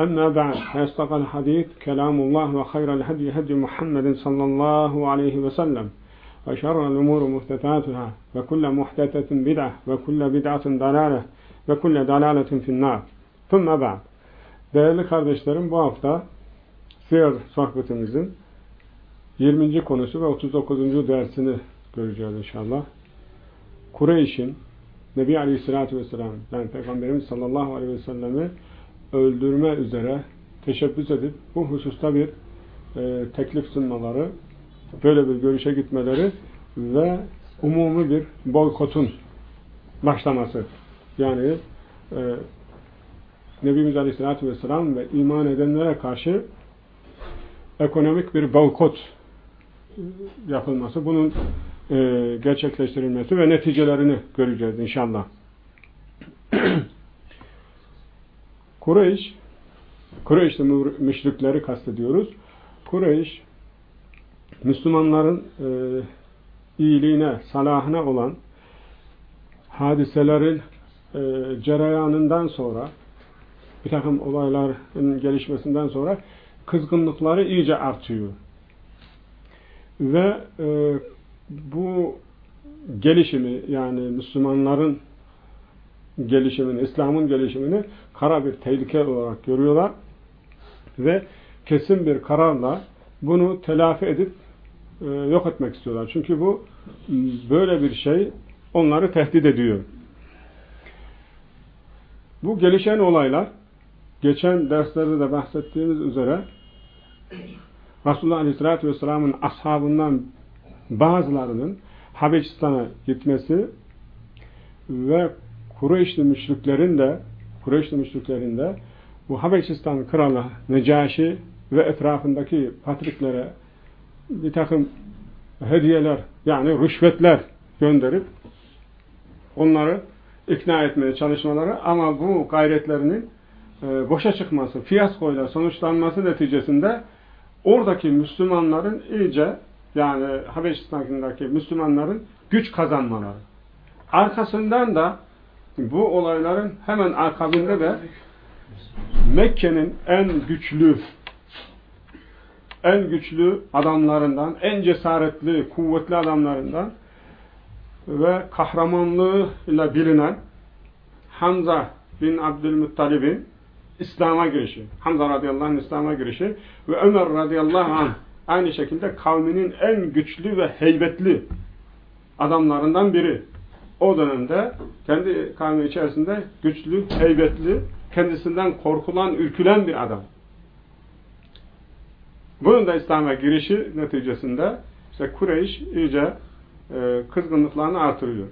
أما بعد فيصدق الحديث كلام الله وخير الهدي هدي محمد صلى الله عليه وسلم وشر الأمور محدثاتها وكل محدثة بدعة وكل بدعة ضلالة وكل ضلالة في النار ثم بعد Değerli kardeşlerim bu hafta Siyer sohbetimizin 20. konusu ve 39. dersini göreceğiz inşallah. Kureyş'in Nebi Aleyhisselatü Vesselam yani Peygamberimiz sallallahu aleyhi ve sellemi öldürme üzere teşebbüs edip bu hususta bir e, teklif sunmaları, böyle bir görüşe gitmeleri ve umumi bir boykotun başlaması. Yani e, Nebimiz Aleyhisselatü Vesselam ve iman edenlere karşı ekonomik bir boykot yapılması, bunun e, gerçekleştirilmesi ve neticelerini göreceğiz inşallah. Kureyş, Kureyş'te müşrikleri kastediyoruz. Kureyş, Müslümanların e, iyiliğine, salahına olan hadiselerin e, cereyanından sonra, bir takım olayların gelişmesinden sonra kızgınlıkları iyice artıyor. Ve e, bu gelişimi yani Müslümanların gelişimini, İslam'ın gelişimini kara bir tehlike olarak görüyorlar ve kesin bir kararla bunu telafi edip e, yok etmek istiyorlar. Çünkü bu böyle bir şey onları tehdit ediyor. Bu gelişen olaylar geçen derslerde de bahsettiğimiz üzere Resulullah Aleyhisselatü Vesselam'ın ashabından bazılarının Habeşistan'a gitmesi ve Kureyşli müşriklerin de Kureyşli müşriklerin de bu Habeşistan kralı Necaşi ve etrafındaki patriklere bir takım hediyeler yani rüşvetler gönderip onları ikna etmeye çalışmaları ama bu gayretlerinin e, boşa çıkması, fiyaskoyla sonuçlanması neticesinde oradaki Müslümanların iyice yani Habeşistan'daki Müslümanların güç kazanmaları. Arkasından da bu olayların hemen akabinde de Mekke'nin en güçlü en güçlü adamlarından, en cesaretli, kuvvetli adamlarından ve kahramanlığıyla bilinen Hamza bin Abdülmuttalib'in İslam'a girişi, Hamza radıyallahu anh İslam'a girişi ve Ömer radıyallahu anh aynı şekilde kavminin en güçlü ve heybetli adamlarından biri o dönemde kendi kavmi içerisinde güçlü, heybetli, kendisinden korkulan, ürkülen bir adam. Bunun da İslam'a girişi neticesinde işte Kureyş iyice e, kızgınlıklarını artırıyor.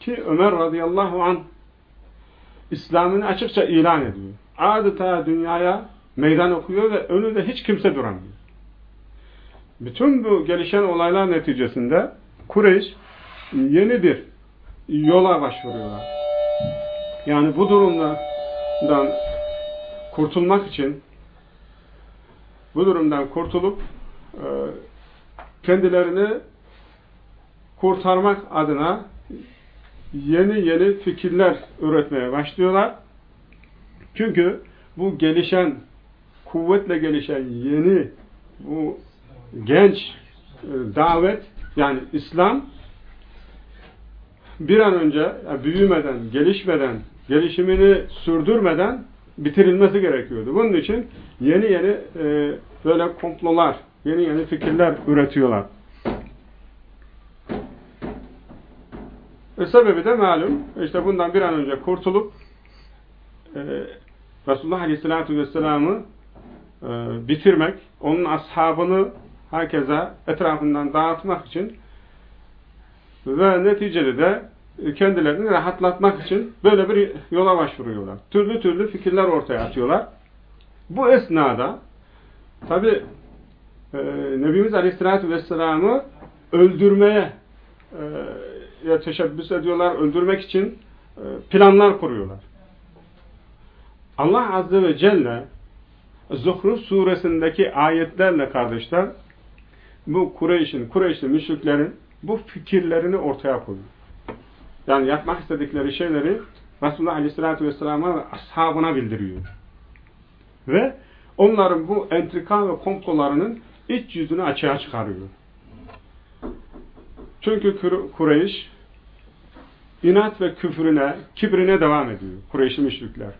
Ki Ömer radıyallahu an İslam'ını açıkça ilan ediyor. Adeta dünyaya meydan okuyor ve önünde hiç kimse duramıyor. Bütün bu gelişen olaylar neticesinde Kureyş yeni bir yola başvuruyorlar. Yani bu durumdan kurtulmak için bu durumdan kurtulup e, kendilerini kurtarmak adına yeni yeni fikirler üretmeye başlıyorlar. Çünkü bu gelişen, kuvvetle gelişen yeni bu genç e, davet yani İslam bir an önce büyümeden, gelişmeden, gelişimini sürdürmeden bitirilmesi gerekiyordu. Bunun için yeni yeni e, böyle komplolar, yeni yeni fikirler üretiyorlar. E, sebebi de malum. İşte bundan bir an önce kurtulup e, Resulullah Aleyhisselatü Vesselam'ı e, bitirmek, onun ashabını herkese etrafından dağıtmak için ve neticede de kendilerini rahatlatmak için böyle bir yola başvuruyorlar. Türlü türlü fikirler ortaya atıyorlar. Bu esnada tabi e, Nebimiz Aleyhisselatü Vesselam'ı öldürmeye e, teşebbüs ediyorlar, öldürmek için e, planlar kuruyorlar. Allah Azze ve Celle Zuhruf suresindeki ayetlerle kardeşler bu Kureyş'in, Kureyşli müşriklerin bu fikirlerini ortaya koyuyor. Yani yapmak istedikleri şeyleri Resulullah Aleyhisselatü Vesselam'a ve ashabına bildiriyor. Ve onların bu entrika ve komplolarının iç yüzünü açığa çıkarıyor. Çünkü Kureyş inat ve küfrüne, kibrine devam ediyor. Kureyşli müşrikler.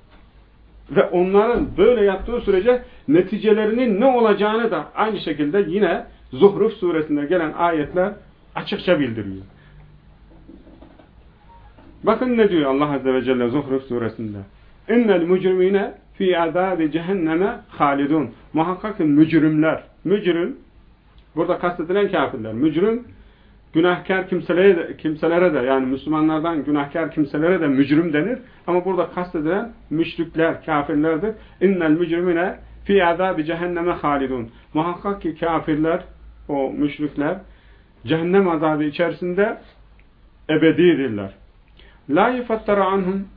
Ve onların böyle yaptığı sürece neticelerinin ne olacağını da aynı şekilde yine Zuhruf suresinde gelen ayetler açıkça bildiriyor. Bakın ne diyor Allah Azze ve Celle Zuhruf suresinde. İnnel mücrimine fi azabi cehenneme halidun. Muhakkak ki mücrimler, mücrim, burada kastedilen kafirler, mücrim, günahkar kimselere de, kimselere de yani Müslümanlardan günahkar kimselere de mücrim denir. Ama burada kastedilen müşrikler, kafirlerdir. İnnel mücrimine fi azabi cehenneme halidun. Muhakkak ki kafirler, o müşrikler cehennem azabı içerisinde ebedidirler. La yufattara anhum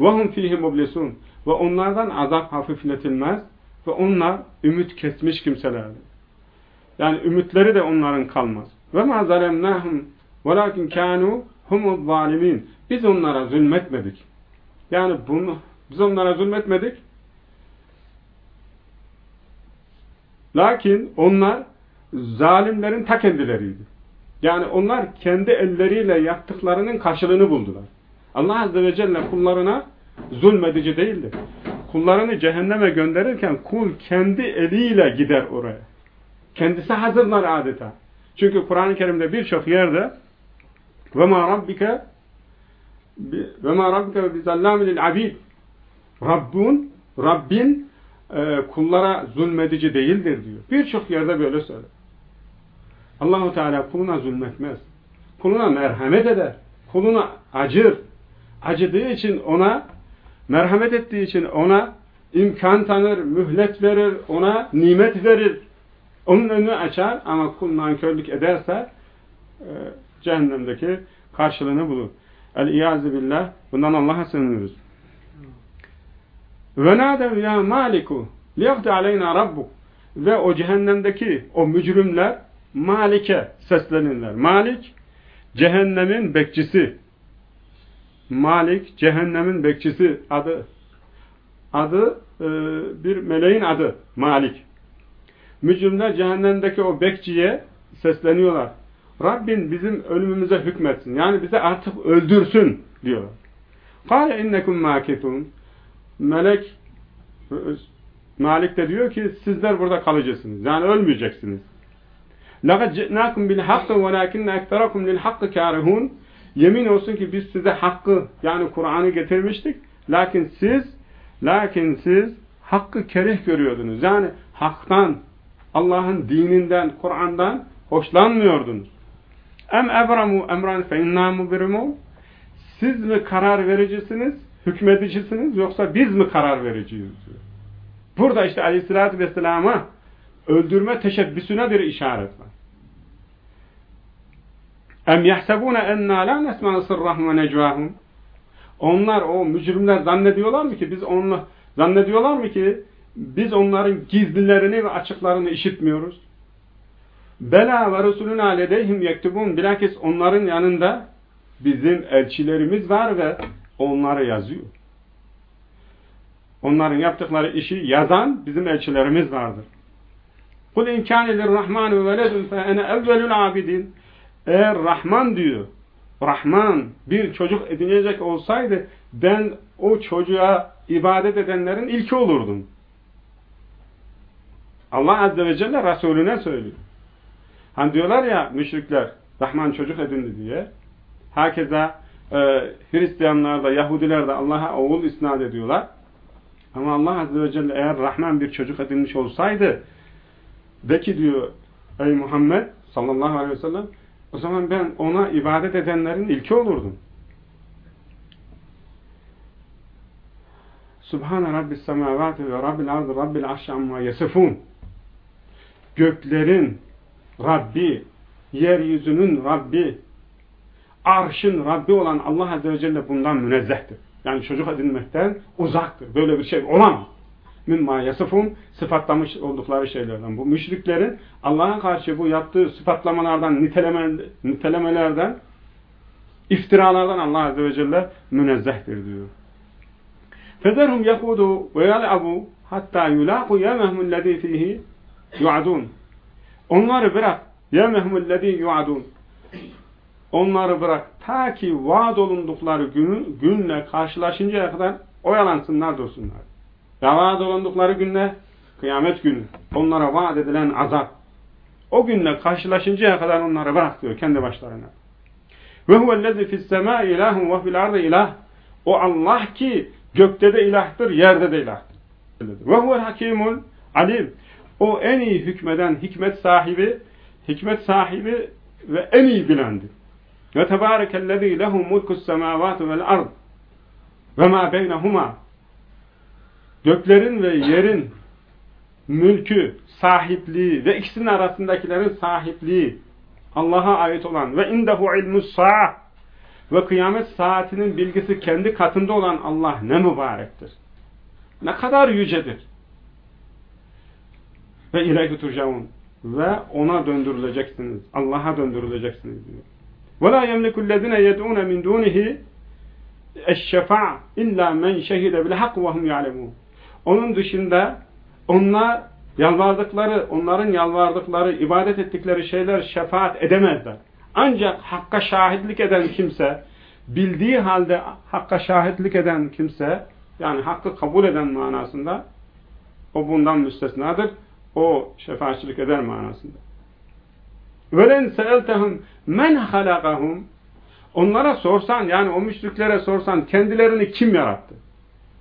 ve hum fihi mublisun. Ve onlardan azap hafifletilmez ve onlar ümit kesmiş kimselerdir. Yani ümitleri de onların kalmaz. Ve ma zalemnahum velakin kanu humuz zalimin. Biz onlara zulmetmedik. Yani bunu biz onlara zulmetmedik. Lakin onlar zalimlerin ta kendileriydi. Yani onlar kendi elleriyle yaptıklarının karşılığını buldular. Allah Azze ve Celle kullarına zulmedici değildir. Kullarını cehenneme gönderirken kul kendi eliyle gider oraya. Kendisi hazırlar adeta. Çünkü Kur'an-ı Kerim'de birçok yerde ve ma rabbike ve ma rabbike bi zallamin abid Rabbun Rabbin e, kullara zulmedici değildir diyor. Birçok yerde böyle söyler. Allahu Teala kuluna zulmetmez. Kuluna merhamet eder. Kuluna acır. Acıdığı için ona merhamet ettiği için ona imkan tanır, mühlet verir, ona nimet verir. Onun önünü açar ama kul nankörlük ederse e, cehennemdeki karşılığını bulur. El-İyazı billah. Bundan Allah'a sığınıyoruz. Ve nâdev ya maliku liyagdi aleyna rabbuk. Ve o cehennemdeki o mücrimler Malik'e seslenirler. Malik cehennemin bekçisi. Malik cehennemin bekçisi adı. Adı e, bir meleğin adı Malik. Mücrimler cehennemdeki o bekçiye sesleniyorlar. Rabbin bizim ölümümüze hükmetsin. Yani bize artık öldürsün diyorlar. Kale innekum makitun. Melek Malik de diyor ki sizler burada kalacaksınız. Yani ölmeyeceksiniz. لَقَدْ جِئْنَاكُمْ بِالْحَقِّ وَلَاكِنَّ اَكْتَرَكُمْ لِلْحَقِّ كَارِهُونَ Yemin olsun ki biz size hakkı yani Kur'an'ı getirmiştik. Lakin siz lakin siz hakkı kereh görüyordunuz. Yani haktan, Allah'ın dininden, Kur'an'dan hoşlanmıyordunuz. Em ebramu emran fe inna mubirimun Siz mi karar vericisiniz, hükmedicisiniz yoksa biz mi karar vericiyiz diyor. Burada işte aleyhissalatü vesselama öldürme teşebbüsüne bir işaret var. Em yahsebune enna la nesma'u sırrahum ve necvahum Onlar o mücrimler zannediyorlar mı ki biz onunla zannediyorlar mı ki biz onların gizlilerini ve açıklarını işitmiyoruz. Bela ve Resulüne ledeyhim yektubun bilakis onların yanında bizim elçilerimiz var ve onları yazıyor. Onların yaptıkları işi yazan bizim elçilerimiz vardır. Kul imkâne lirrahmanu veledun fe ene evvelül abidin. Eğer Rahman diyor, Rahman bir çocuk edinecek olsaydı ben o çocuğa ibadet edenlerin ilki olurdum. Allah Azze ve Celle Resulüne söylüyor. Hani diyorlar ya müşrikler Rahman çocuk edindi diye. Herkese e, Hristiyanlar da Yahudiler de Allah'a oğul isnat ediyorlar. Ama Allah Azze ve Celle eğer Rahman bir çocuk edinmiş olsaydı de ki diyor ey Muhammed sallallahu aleyhi ve sellem o zaman ben ona ibadet edenlerin ilki olurdum. Subhane Rabbis semavati ve Rabbil ardı Rabbil arşi amma yasifun. Göklerin Rabbi, yeryüzünün Rabbi, arşın Rabbi olan Allah Azze ve Celle bundan münezzehtir. Yani çocuk edinmekten uzaktır. Böyle bir şey olamaz mimma yasıfun sıfatlamış oldukları şeylerden. Bu müşriklerin Allah'a karşı bu yaptığı sıfatlamalardan, niteleme, nitelemelerden, iftiralardan Allah Azze ve Celle münezzehtir diyor. Federhum yakudu ve yal'abu hatta yulaqu yemehmul lezî fihi yu'adun. Onları bırak. Yemehmul lezî yu'adun. Onları bırak. Ta ki vaad olundukları günün, günle karşılaşıncaya kadar oyalansınlar dursunlar. Ya vaat olundukları günle kıyamet günü. Onlara vaat edilen azap. O günle karşılaşıncaya kadar onları bırak diyor kendi başlarına. Ve huvellezî fissemâ ilâhun ve fil ardı ilah. O Allah ki gökte de ilahtır, yerde de ilahtır. Ve huvel hakimul alim. O en iyi hükmeden hikmet sahibi, hikmet sahibi ve en iyi bilendir. Ve tebârekellezî lehu mulkus semâvâtu vel ard ve mâ beynehumâ göklerin ve yerin mülkü, sahipliği ve ikisinin arasındakilerin sahipliği Allah'a ait olan ve indehu ilmus sa'ah ve kıyamet saatinin bilgisi kendi katında olan Allah ne mübarektir. Ne kadar yücedir. Ve ileyhi turcaun ve ona döndürüleceksiniz. Allah'a döndürüleceksiniz diyor. Ve la yemlikullezine yed'une min dunihi eşşefa' illa men şehide bil hak ve hum ya'lemun. Onun dışında onlar yalvardıkları, onların yalvardıkları, ibadet ettikleri şeyler şefaat edemezler. Ancak hakka şahitlik eden kimse, bildiği halde hakka şahitlik eden kimse, yani hakkı kabul eden manasında, o bundan müstesnadır. O şefaatçilik eder manasında. وَلَنْ سَأَلْتَهُمْ men halakahum onlara sorsan yani o müşriklere sorsan kendilerini kim yarattı?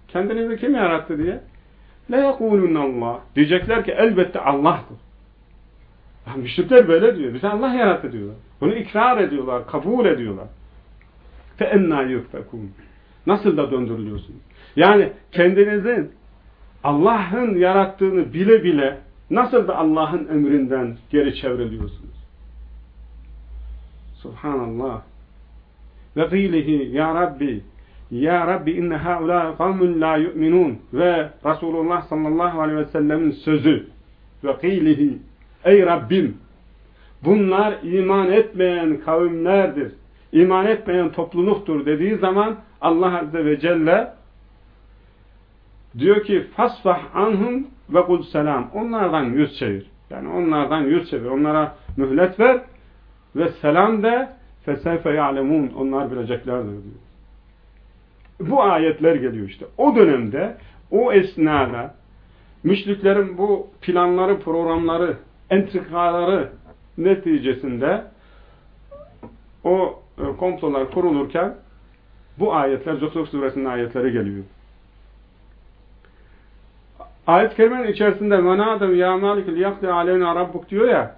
Kendinizi kim yarattı diye la yekulunallah diyecekler ki elbette Allah'tır. Müşrikler böyle diyor. Bize Allah yarattı diyorlar. Bunu ikrar ediyorlar, kabul ediyorlar. Fe enna. Nasıl da döndürülüyorsunuz? Yani kendinizin Allah'ın yarattığını bile bile nasıl da Allah'ın emrinden geri çevriliyorsunuz? Subhanallah. Ve gîlihi ya Rabbi ya Rabbi inne haulâ kavmun la yu'minun ve Resulullah sallallahu aleyhi ve sellemin sözü ve gîlihi ey Rabbim bunlar iman etmeyen kavimlerdir. iman etmeyen topluluktur dediği zaman Allah Azze ve Celle diyor ki fasfah anhum ve kul selam. Onlardan yüz çevir. Yani onlardan yüz çevir. Onlara mühlet ver ve selam de feseyfe ya'lemun onlar bileceklerdir diyor Bu ayetler geliyor işte. O dönemde, o esnada müşriklerin bu planları, programları, entrikaları neticesinde o e, komplolar kurulurken bu ayetler, Zuhruf suresinin ayetleri geliyor. Ayet-i kerimenin içerisinde وَنَادَمْ يَا مَالِكِ لِيَقْدِ عَلَيْنَا رَبُّكْ diyor ya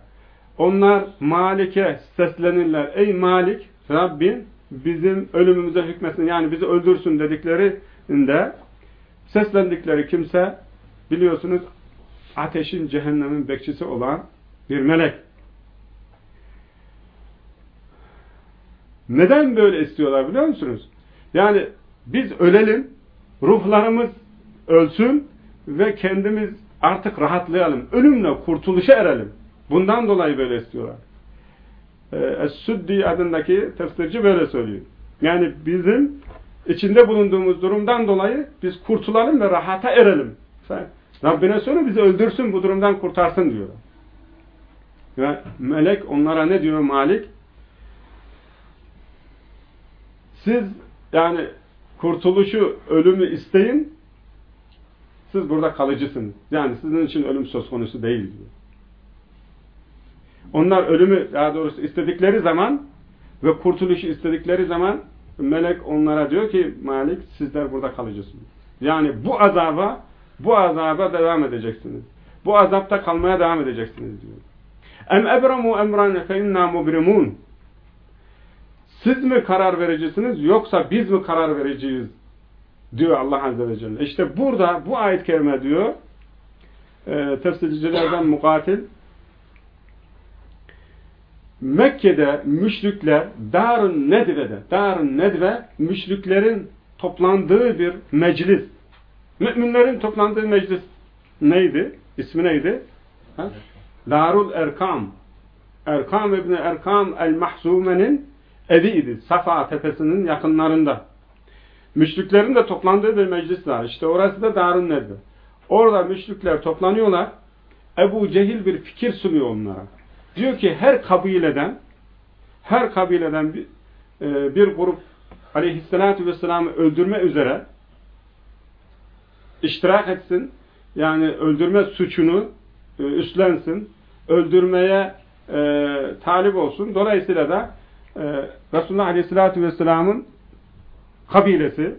onlar Malik'e seslenirler. Ey Malik, Rabbin bizim ölümümüze hükmetsin yani bizi öldürsün dediklerinde seslendikleri kimse biliyorsunuz ateşin cehennemin bekçisi olan bir melek. Neden böyle istiyorlar biliyor musunuz? Yani biz ölelim, ruhlarımız ölsün ve kendimiz artık rahatlayalım. Ölümle kurtuluşa erelim. Bundan dolayı böyle istiyorlar. Ee, Es-Süddi adındaki tefsirci böyle söylüyor. Yani bizim içinde bulunduğumuz durumdan dolayı biz kurtulalım ve rahata erelim. Rabbine söyle bizi öldürsün bu durumdan kurtarsın diyorlar. Ve melek onlara ne diyor Malik? Siz yani kurtuluşu, ölümü isteyin. Siz burada kalıcısınız. Yani sizin için ölüm söz konusu değil diyor. Onlar ölümü daha doğrusu istedikleri zaman ve kurtuluşu istedikleri zaman melek onlara diyor ki Malik sizler burada kalacaksınız. Yani bu azaba bu azaba devam edeceksiniz. Bu azapta kalmaya devam edeceksiniz diyor. Em ebremu emran fe inna mubrimun. Siz mi karar vericisiniz yoksa biz mi karar vereceğiz? Diyor Allah Azze ve Celle. İşte burada bu ayet kerime diyor e, tefsircilerden mukatil Mekke'de müşrikler Darun Nedve'de Darun Nedve müşriklerin toplandığı bir meclis. Müminlerin toplandığı meclis neydi? İsmi neydi? Ha? Darul Erkam. Erkam İbni Erkam el-Mahzume'nin eviydi. Safa tepesinin yakınlarında. Müşriklerin de toplandığı bir meclis var. İşte orası da Darun Nedve. Orada müşrikler toplanıyorlar. Ebu Cehil bir fikir sunuyor onlara. Diyor ki her kabileden her kabileden bir, e, bir grup aleyhissalatü vesselam'ı öldürme üzere iştirak etsin. Yani öldürme suçunu e, üstlensin. Öldürmeye e, talip olsun. Dolayısıyla da e, Resulullah aleyhissalatü vesselam'ın kabilesi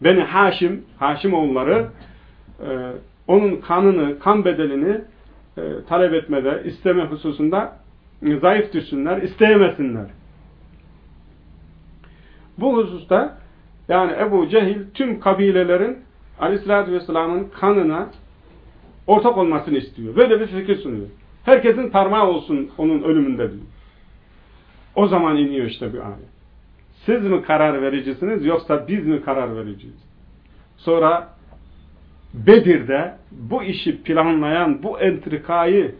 Beni Haşim, Haşim oğulları e, onun kanını, kan bedelini talep etmede, isteme hususunda e, zayıf düşsünler, isteyemesinler. Bu hususta yani Ebu Cehil tüm kabilelerin Aleyhisselatü Vesselam'ın kanına ortak olmasını istiyor. Böyle bir fikir sunuyor. Herkesin parmağı olsun onun ölümünde diyor. O zaman iniyor işte bir ayet. Siz mi karar vericisiniz yoksa biz mi karar vereceğiz? Sonra Bedir'de bu işi planlayan, bu entrikayı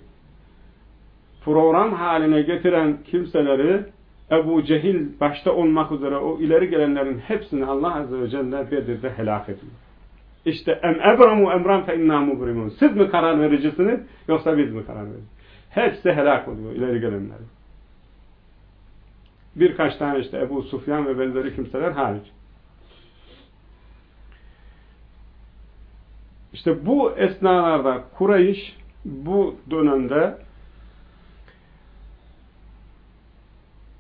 program haline getiren kimseleri Ebu Cehil başta olmak üzere o ileri gelenlerin hepsini Allah Azze ve Celle Bedir'de helak ediyor. İşte em ebramu emran fe inna mubrimun. Siz mi karar vericisiniz yoksa biz mi karar vereceğiz? Hepsi helak oluyor ileri gelenleri. Birkaç tane işte Ebu Sufyan ve benzeri kimseler hariç. İşte bu esnalarda Kureyş bu dönemde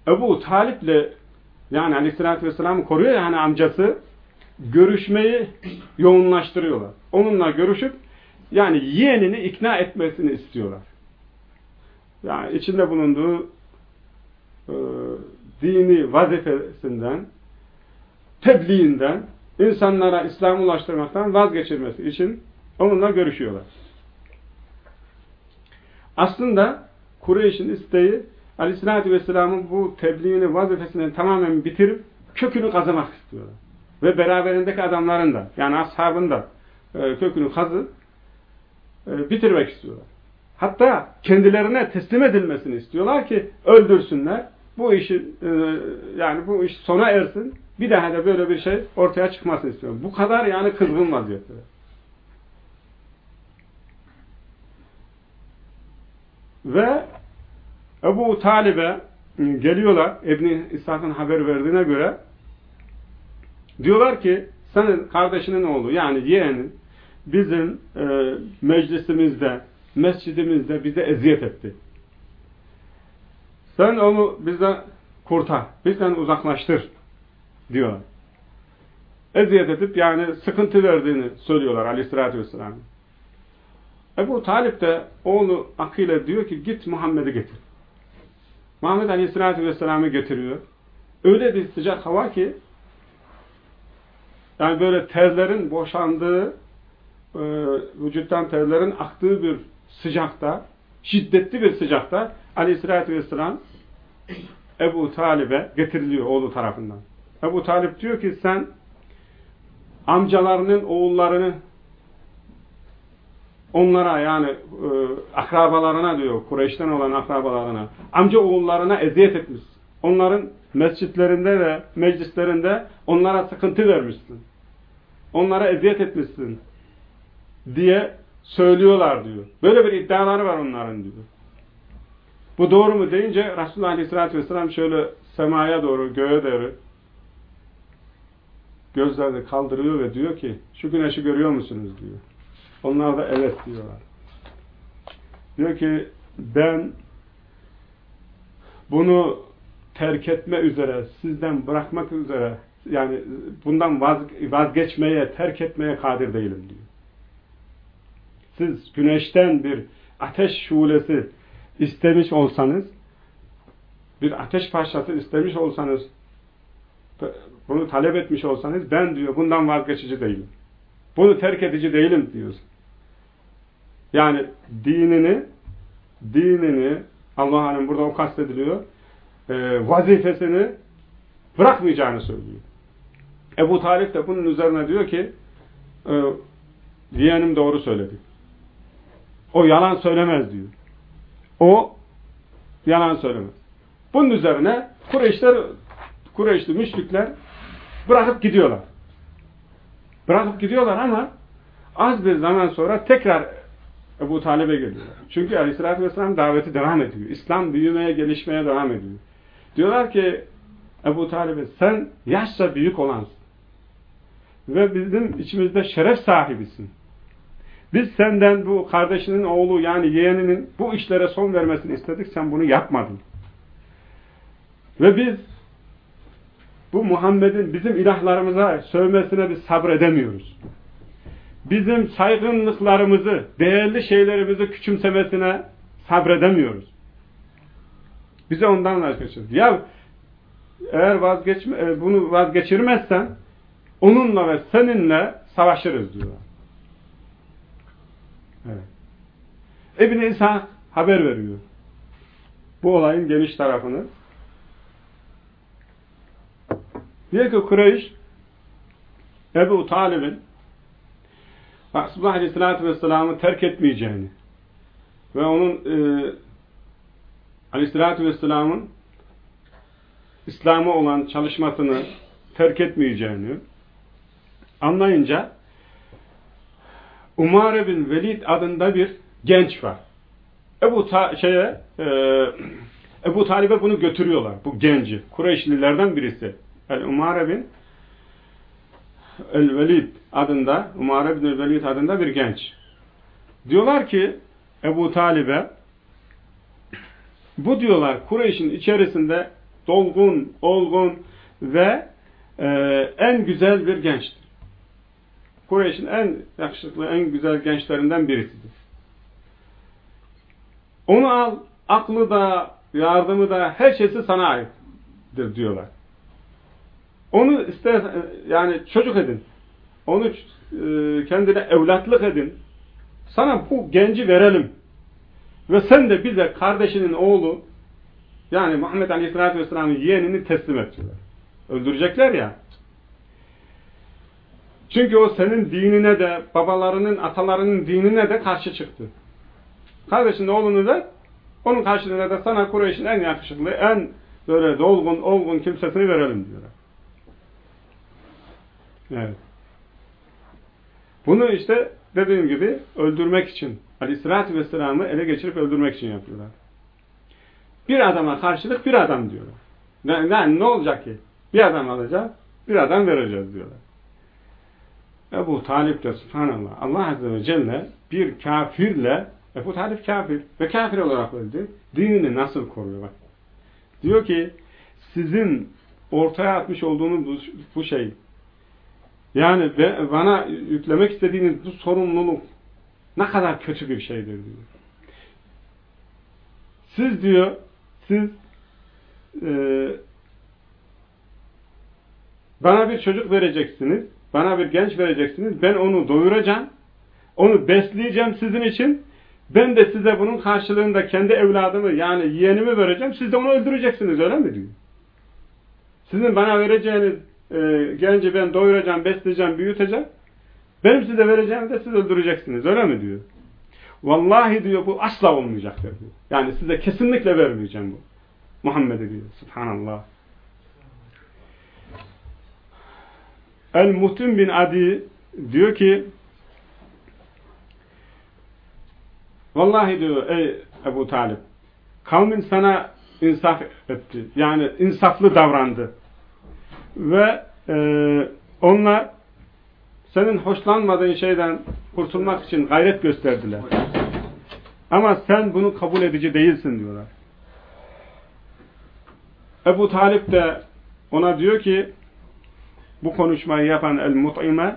Ebu Talip'le yani aleyhissalatü vesselam'ı koruyor yani amcası görüşmeyi yoğunlaştırıyorlar. Onunla görüşüp yani yeğenini ikna etmesini istiyorlar. Yani içinde bulunduğu e, dini vazifesinden tebliğinden insanlara İslam'ı ulaştırmaktan vazgeçirmesi için onunla görüşüyorlar. Aslında Kureyş'in isteği Aleyhisselatü Vesselam'ın bu tebliğini, vazifesini tamamen bitirip kökünü kazımak istiyorlar. Ve beraberindeki adamların da, yani ashabın da e, kökünü kazı e, bitirmek istiyorlar. Hatta kendilerine teslim edilmesini istiyorlar ki öldürsünler. Bu işi e, yani bu iş sona ersin. Bir daha da böyle bir şey ortaya çıkmasını istiyorum. Bu kadar yani kızgın vaziyette. Ve Ebu Talib'e geliyorlar. İbni İshak'ın haber verdiğine göre diyorlar ki senin kardeşinin oğlu yani yeğenin bizim e, meclisimizde mescidimizde bize eziyet etti. Sen onu bizden kurtar. Bizden uzaklaştır diyor. Eziyet edip yani sıkıntı verdiğini söylüyorlar aleyhissalatü vesselam. Ebu Talip de oğlu Akile diyor ki git Muhammed'i getir. Muhammed aleyhissalatü vesselam'ı getiriyor. Öyle bir sıcak hava ki yani böyle terlerin boşandığı e, vücuttan terlerin aktığı bir sıcakta şiddetli bir sıcakta aleyhissalatü vesselam Ebu Talib'e getiriliyor oğlu tarafından. Ebu Talip diyor ki sen amcalarının oğullarını onlara yani e, akrabalarına diyor Kureyş'ten olan akrabalarına amca oğullarına eziyet etmiş. Onların mescitlerinde ve meclislerinde onlara sıkıntı vermişsin. Onlara eziyet etmişsin diye söylüyorlar diyor. Böyle bir iddiaları var onların diyor. Bu doğru mu deyince Resulullah Aleyhisselatü Vesselam şöyle semaya doğru, göğe doğru gözlerini kaldırıyor ve diyor ki şu güneşi görüyor musunuz diyor. Onlar da evet diyorlar. Diyor ki ben bunu terk etme üzere, sizden bırakmak üzere, yani bundan vaz, vazgeçmeye, terk etmeye kadir değilim diyor. Siz güneşten bir ateş şulesi istemiş olsanız, bir ateş parçası istemiş olsanız, bunu talep etmiş olsanız, ben diyor bundan vazgeçici değilim. Bunu terk edici değilim diyorsun. Yani dinini, dinini, Allah'ın burada o kastediliyor, e, vazifesini bırakmayacağını söylüyor. Ebu Talip de bunun üzerine diyor ki e, yeğenim doğru söyledi. O yalan söylemez diyor. O yalan söylemez. Bunun üzerine Kureyşler Kureyşli müşrikler bırakıp gidiyorlar. Bırakıp gidiyorlar ama az bir zaman sonra tekrar Ebu Talib'e geliyorlar. Çünkü Aleyhisselatü Vesselam daveti devam ediyor. İslam büyümeye, gelişmeye devam ediyor. Diyorlar ki Ebu Talib'e sen yaşça büyük olansın. Ve bizim içimizde şeref sahibisin. Biz senden bu kardeşinin oğlu yani yeğeninin bu işlere son vermesini istedik. Sen bunu yapmadın. Ve biz bu Muhammed'in bizim ilahlarımıza sövmesine biz sabredemiyoruz. Bizim saygınlıklarımızı, değerli şeylerimizi küçümsemesine sabredemiyoruz. Bize ondan vazgeçiyoruz. Ya eğer vazgeçme, e, bunu vazgeçirmezsen onunla ve seninle savaşırız diyorlar. Evet. İbn-i İsa haber veriyor. Bu olayın geniş tarafını. Diyor ki Kureyş Ebu Talib'in Resulullah Aleyhisselatü Vesselam'ı terk etmeyeceğini ve onun e, Aleyhisselatü Vesselam'ın İslam'a olan çalışmasını terk etmeyeceğini anlayınca Umar bin Velid adında bir genç var. Ebu Ta şeye e, Ebu Talib'e bunu götürüyorlar. Bu genci. Kureyşlilerden birisi. Umar bin El-Velid adında Umar bin El-Velid adında bir genç. Diyorlar ki Ebu Talib'e bu diyorlar Kureyş'in içerisinde dolgun, olgun ve e, en güzel bir gençtir. Kureyş'in en yakışıklı, en güzel gençlerinden birisidir. Onu al, aklı da, yardımı da, her şeysi sana aittir diyorlar. Onu ister, yani çocuk edin. Onu e, kendine evlatlık edin. Sana bu genci verelim. Ve sen de bize kardeşinin oğlu yani Muhammed Aleyhisselatü Vesselam'ın yeğenini teslim diyorlar. Öldürecekler ya. Çünkü o senin dinine de, babalarının, atalarının dinine de karşı çıktı. Kardeşinin oğlunu da, onun karşılığında da sana Kureyş'in en yakışıklı, en böyle dolgun, olgun kimsesini verelim diyorlar. Evet. Bunu işte dediğim gibi öldürmek için, Aleyhisselatü Vesselam'ı ele geçirip öldürmek için yapıyorlar. Bir adama karşılık bir adam diyorlar. Ne, ne, ne olacak ki? Bir adam alacağız, bir adam vereceğiz diyorlar. Ebu Talip de subhanallah Allah Azze ve Celle bir kafirle Ebu Talip kafir ve kafir olarak öldü. Dinini nasıl koruyor bak. Diyor ki sizin ortaya atmış olduğunuz bu, bu şey yani bana yüklemek istediğiniz bu sorumluluk ne kadar kötü bir şeydir diyor. Siz diyor siz e, bana bir çocuk vereceksiniz, bana bir genç vereceksiniz, ben onu doyuracağım, onu besleyeceğim sizin için, ben de size bunun karşılığında kendi evladımı yani yeğenimi vereceğim, siz de onu öldüreceksiniz öyle mi diyor. Sizin bana vereceğiniz e, genci ben doyuracağım, besleyeceğim, büyüteceğim, benim size vereceğimi de siz öldüreceksiniz öyle mi diyor. Vallahi diyor bu asla olmayacaktır diyor. Yani size kesinlikle vermeyeceğim bu. Muhammed'e diyor. Subhanallah. El-Muhtim bin Adi diyor ki Vallahi diyor ey Ebu Talip kavmin sana insaf etti. Yani insaflı davrandı. Ve e, onlar senin hoşlanmadığın şeyden kurtulmak için gayret gösterdiler. Ama sen bunu kabul edici değilsin diyorlar. Ebu Talip de ona diyor ki bu konuşmayı yapan el-mut'ime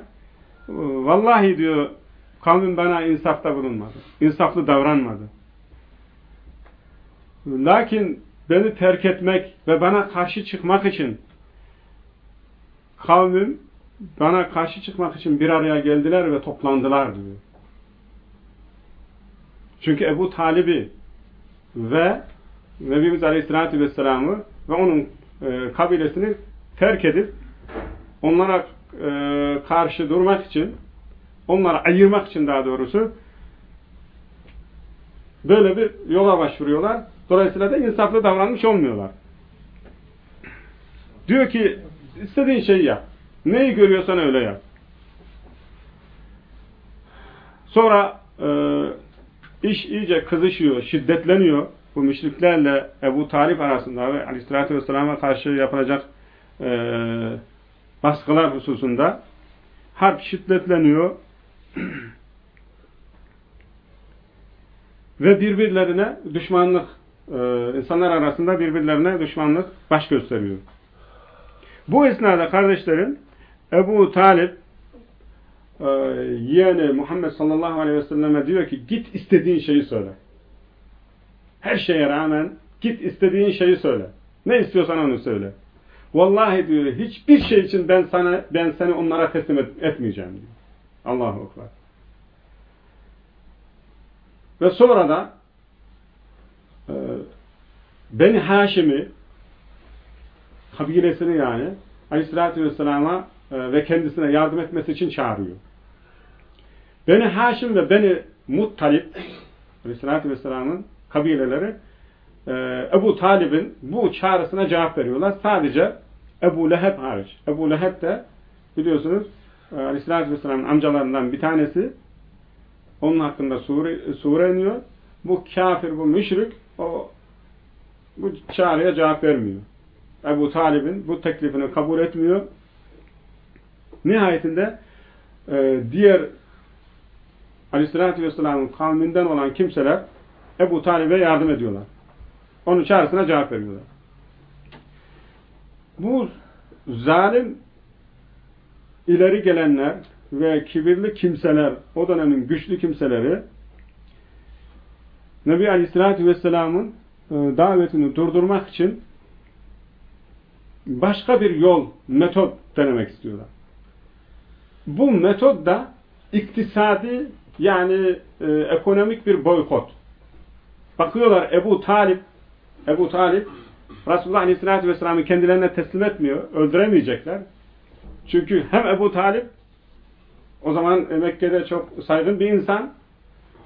vallahi diyor kavmin bana insafta bulunmadı. İnsaflı davranmadı. Lakin beni terk etmek ve bana karşı çıkmak için kavmim bana karşı çıkmak için bir araya geldiler ve toplandılar diyor. Çünkü Ebu Talib'i ve Nebimiz Aleyhisselatü Vesselam'ı ve onun e, kabilesini terk edip onlara e, karşı durmak için onları ayırmak için daha doğrusu böyle bir yola başvuruyorlar. Dolayısıyla da insaflı davranmış olmuyorlar. Diyor ki istediğin şeyi yap. Neyi görüyorsan öyle yap. Sonra e, iş iyice kızışıyor, şiddetleniyor. Bu müşriklerle Ebu Talip arasında ve Aleyhisselatü Vesselam'a karşı yapılacak e, baskılar hususunda harp şiddetleniyor. ve birbirlerine düşmanlık e, insanlar arasında birbirlerine düşmanlık baş gösteriyor. Bu esnada kardeşlerim Ebu Talip e, yeğeni Muhammed sallallahu aleyhi ve selleme diyor ki git istediğin şeyi söyle. Her şeye rağmen git istediğin şeyi söyle. Ne istiyorsan onu söyle. Vallahi diyor hiçbir şey için ben sana ben seni onlara teslim et, etmeyeceğim diyor. Allahu ekber. Ve sonra da e, Beni Haşim'i kabilesini yani Aleyhisselatü Vesselam'a e, ve kendisine yardım etmesi için çağırıyor. Beni Haşim ve Beni Muttalip Aleyhisselatü Vesselam'ın kabileleri e, Ebu Talib'in bu çağrısına cevap veriyorlar. Sadece Ebu Leheb hariç. Ebu Leheb de biliyorsunuz e, Aleyhisselatü Vesselam'ın amcalarından bir tanesi. Onun hakkında sure, sure iniyor. Bu kafir, bu müşrik o bu çağrıya cevap vermiyor. Ebu Talib'in bu teklifini kabul etmiyor. Nihayetinde e, diğer Aleyhisselatü Vesselam'ın kavminden olan kimseler Ebu Talib'e yardım ediyorlar. Onun çağrısına cevap veriyorlar. Bu zalim ileri gelenler ve kibirli kimseler, o dönemin güçlü kimseleri Nebi Aleyhisselatü Vesselam'ın e, davetini durdurmak için başka bir yol, metot denemek istiyorlar. Bu metot da iktisadi yani e, ekonomik bir boykot. Bakıyorlar Ebu Talip Ebu Talip Resulullah Aleyhisselatü Vesselam'ı kendilerine teslim etmiyor. Öldüremeyecekler. Çünkü hem Ebu Talip o zaman Mekke'de çok saygın bir insan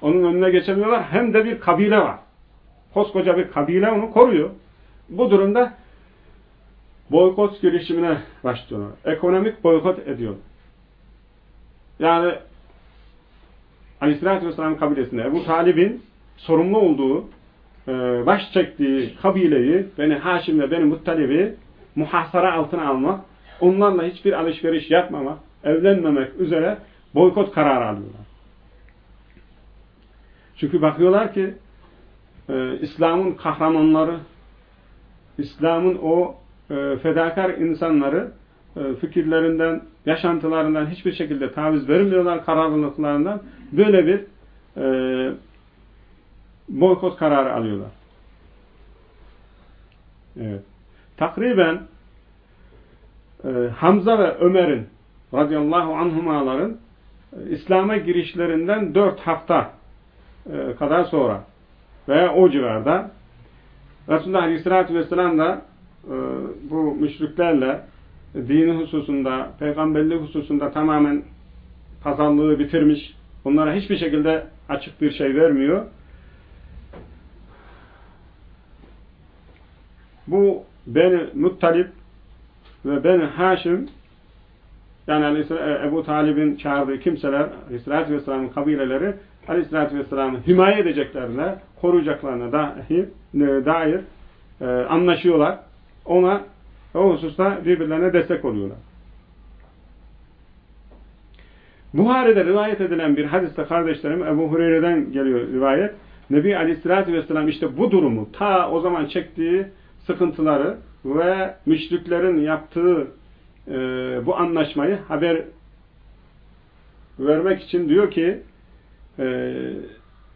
onun önüne geçemiyorlar. Hem de bir kabile var. Koskoca bir kabile onu koruyor. Bu durumda boykot girişimine başlıyorlar. Ekonomik boykot ediyorlar. Yani Aleyhisselatü Vesselam kabilesinde Ebu Talib'in sorumlu olduğu e, baş çektiği kabileyi Beni Haşim ve Beni Muttalib'i muhasara altına almak, onlarla hiçbir alışveriş yapmamak, evlenmemek üzere boykot kararı alıyorlar. Çünkü bakıyorlar ki e, İslam'ın kahramanları, İslam'ın o e, fedakar insanları e, fikirlerinden, yaşantılarından hiçbir şekilde taviz vermiyorlar, kararlılıklarından. Böyle bir e, boykot kararı alıyorlar. Evet. Takriben e, Hamza ve Ömer'in radıyallahu anhumaların e, İslam'a girişlerinden dört hafta e, kadar sonra veya o civarda Resulullah Aleyhisselatü Vesselam da bu müşriklerle dini hususunda, peygamberlik hususunda tamamen pazarlığı bitirmiş. Onlara hiçbir şekilde açık bir şey vermiyor. Bu Beni Muttalip ve Beni Haşim yani Ebu Talib'in çağırdığı kimseler Aleyhisselatü Vesselam'ın kabileleri Aleyhisselatü Vesselam'ı himaye edeceklerine, koruyacaklarına dair, dair e, anlaşıyorlar. Ona o hususta birbirlerine destek oluyorlar. Buhari'de rivayet edilen bir hadiste kardeşlerim Ebu Hureyre'den geliyor rivayet. Nebi Aleyhisselatü Vesselam işte bu durumu ta o zaman çektiği sıkıntıları ve müşriklerin yaptığı e, bu anlaşmayı haber vermek için diyor ki e,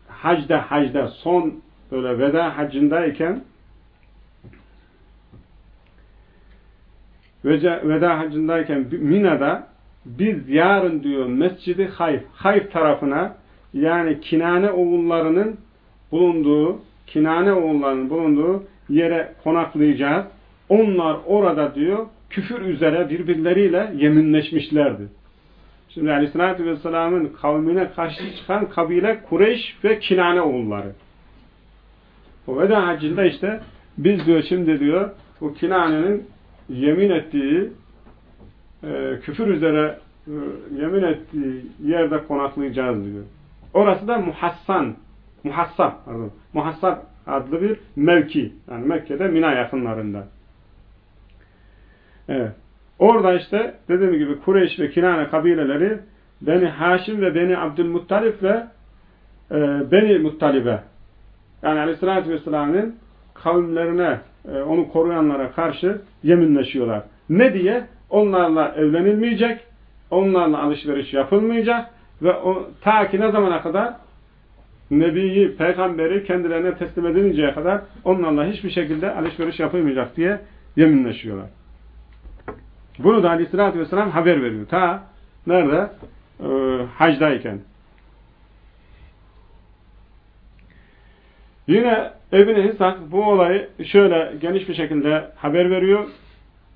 hacda hacda son böyle veda hacındayken veda hacındayken Mina'da biz yarın diyor Mescidi Hayf, Hayf tarafına yani Kinane oğullarının bulunduğu Kinane oğullarının bulunduğu yere konaklayacağız. Onlar orada diyor küfür üzere birbirleriyle yeminleşmişlerdi. Şimdi Aleyhisselatü Vesselam'ın kavmine karşı çıkan kabile Kureyş ve Kinane oğulları. O veda hacında işte biz diyor şimdi diyor bu Kinane'nin yemin ettiği e, küfür üzere e, yemin ettiği yerde konaklayacağız diyor. Orası da Muhassan Muhassab pardon. Muhassab adlı bir mevki. Yani Mekke'de Mina yakınlarında. Evet. Orada işte dediğim gibi Kureyş ve Kinane kabileleri Beni Haşim ve Beni Abdülmuttalip ve e, Beni Muttalib'e yani Aleyhisselatü Vesselam'ın kavimlerine onu koruyanlara karşı yeminleşiyorlar. Ne diye? Onlarla evlenilmeyecek, onlarla alışveriş yapılmayacak ve o, ta ki ne zamana kadar Nebiyi, peygamberi kendilerine teslim edilinceye kadar onlarla hiçbir şekilde alışveriş yapılmayacak diye yeminleşiyorlar. Bunu da aleyhissalatü vesselam haber veriyor. Ta nerede? Ee, hacdayken. Yine Ebn-i Hisak bu olayı şöyle geniş bir şekilde haber veriyor.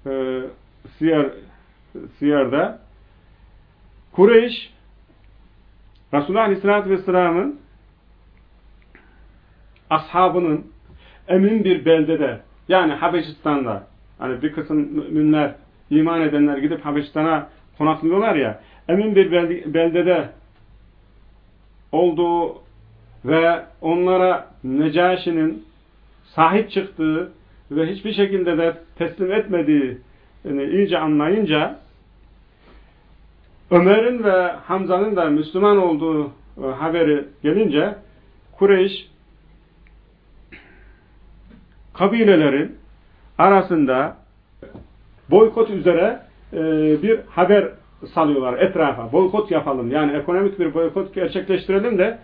Ee, Siyer, Siyer'de. Kureyş Resulullah Aleyhisselatü Vesselam'ın ashabının emin bir beldede yani Habeşistan'da hani bir kısım müminler iman edenler gidip Habeşistan'a konaklıyorlar ya emin bir beldede olduğu ve onlara Necaşi'nin sahip çıktığı ve hiçbir şekilde de teslim etmediği iyice anlayınca Ömer'in ve Hamza'nın da Müslüman olduğu e, haberi gelince Kureyş kabilelerin arasında boykot üzere e, bir haber salıyorlar etrafa. Boykot yapalım. Yani ekonomik bir boykot gerçekleştirelim de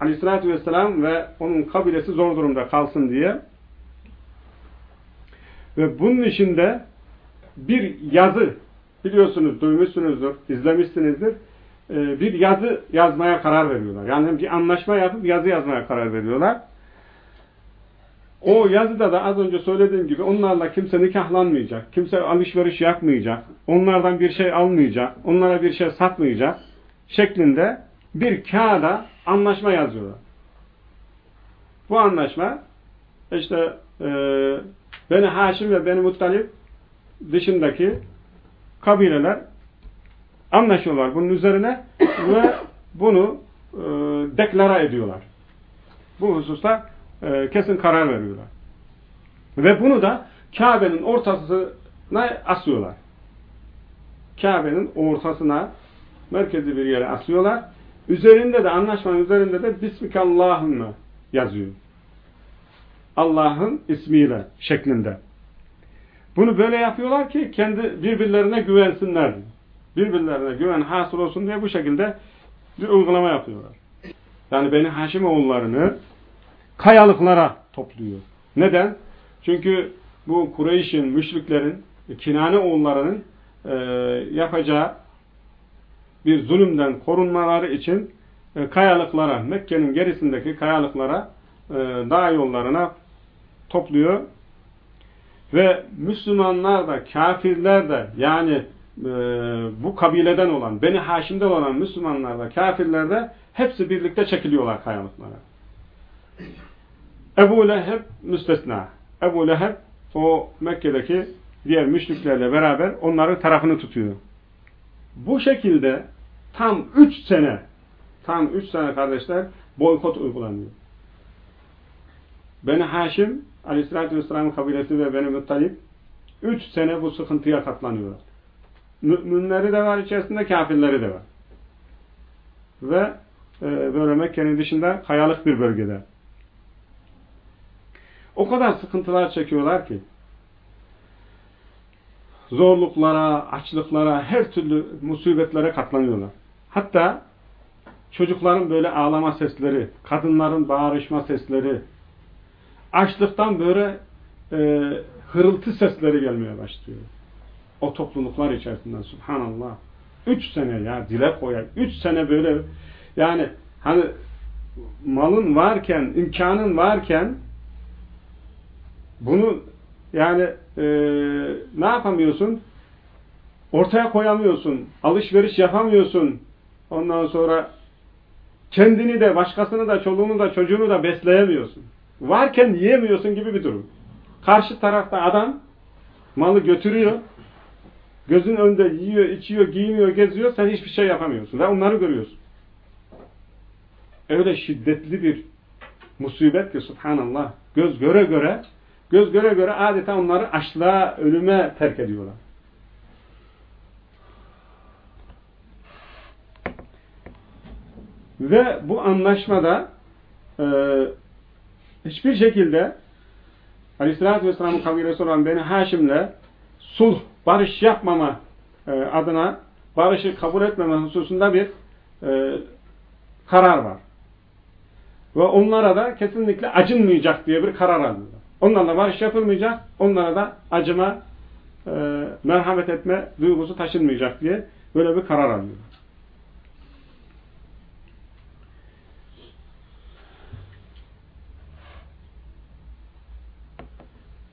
Aleyhisselatü Vesselam ve onun kabilesi zor durumda kalsın diye. Ve bunun içinde bir yazı biliyorsunuz, duymuşsunuzdur, izlemişsinizdir. E, bir yazı yazmaya karar veriyorlar. Yani bir anlaşma yapıp yazı yazmaya karar veriyorlar. O yazıda da az önce söylediğim gibi onlarla kimse nikahlanmayacak, kimse alışveriş yapmayacak, onlardan bir şey almayacak, onlara bir şey satmayacak şeklinde bir kağıda anlaşma yazıyorlar. Bu anlaşma işte e, Beni Haşim ve Beni Muttalip dışındaki kabileler anlaşıyorlar bunun üzerine ve bunu e, deklara ediyorlar. Bu hususta e, kesin karar veriyorlar. Ve bunu da Kabe'nin ortasına asıyorlar. Kabe'nin ortasına merkezi bir yere asıyorlar. Üzerinde de anlaşmanın üzerinde de Bismikallahümme yazıyor. Allah'ın ismiyle şeklinde. Bunu böyle yapıyorlar ki kendi birbirlerine güvensinler. Birbirlerine güven hasıl olsun diye bu şekilde bir uygulama yapıyorlar. Yani Beni Haşim oğullarını kayalıklara topluyor. Neden? Çünkü bu Kureyş'in, müşriklerin, Kinane oğullarının e, yapacağı bir zulümden korunmaları için e, kayalıklara, Mekke'nin gerisindeki kayalıklara, e, dağ yollarına topluyor. Ve Müslümanlar da, kafirler de yani e, bu kabileden olan, Beni Haşim'den olan Müslümanlar da, kafirler de hepsi birlikte çekiliyorlar kayalıklara. Ebu Leheb müstesna. Ebu Leheb o Mekke'deki diğer müşriklerle beraber onların tarafını tutuyor. Bu şekilde tam üç sene tam üç sene kardeşler boykot uygulanıyor. Beni Haşim Aleyhisselatü Vesselam'ın kabilesi ve Beni Muttalip üç sene bu sıkıntıya katlanıyorlar. Müminleri de var içerisinde, kafirleri de var. Ve e, böyle Mekke'nin dışında kayalık bir bölgede. O kadar sıkıntılar çekiyorlar ki. zorluklara, açlıklara, her türlü musibetlere katlanıyorlar. Hatta çocukların böyle ağlama sesleri, kadınların bağırışma sesleri, açlıktan böyle e, hırıltı sesleri gelmeye başlıyor. O topluluklar içerisinden subhanallah. Üç sene ya dile koyar. Üç sene böyle yani hani malın varken, imkanın varken bunu yani e, ne yapamıyorsun? Ortaya koyamıyorsun. Alışveriş yapamıyorsun. Ondan sonra kendini de, başkasını da, çoluğunu da, çocuğunu da besleyemiyorsun. Varken yiyemiyorsun gibi bir durum. Karşı tarafta adam malı götürüyor. Gözün önünde yiyor, içiyor, giyiniyor, geziyor. Sen hiçbir şey yapamıyorsun. Ve onları görüyorsun. Öyle şiddetli bir musibet ki subhanallah. Göz göre göre göz göre göre adeta onları açlığa, ölüme terk ediyorlar. Ve bu anlaşmada e, hiçbir şekilde Aleyhisselatü Vesselam'ın kabilesi olan Beni Haşim'le sulh, barış yapmama e, adına barışı kabul etmeme hususunda bir e, karar var. Ve onlara da kesinlikle acınmayacak diye bir karar aldılar. Onlarla barış yapılmayacak, onlara da acıma, e, merhamet etme duygusu taşınmayacak diye böyle bir karar alıyorlar.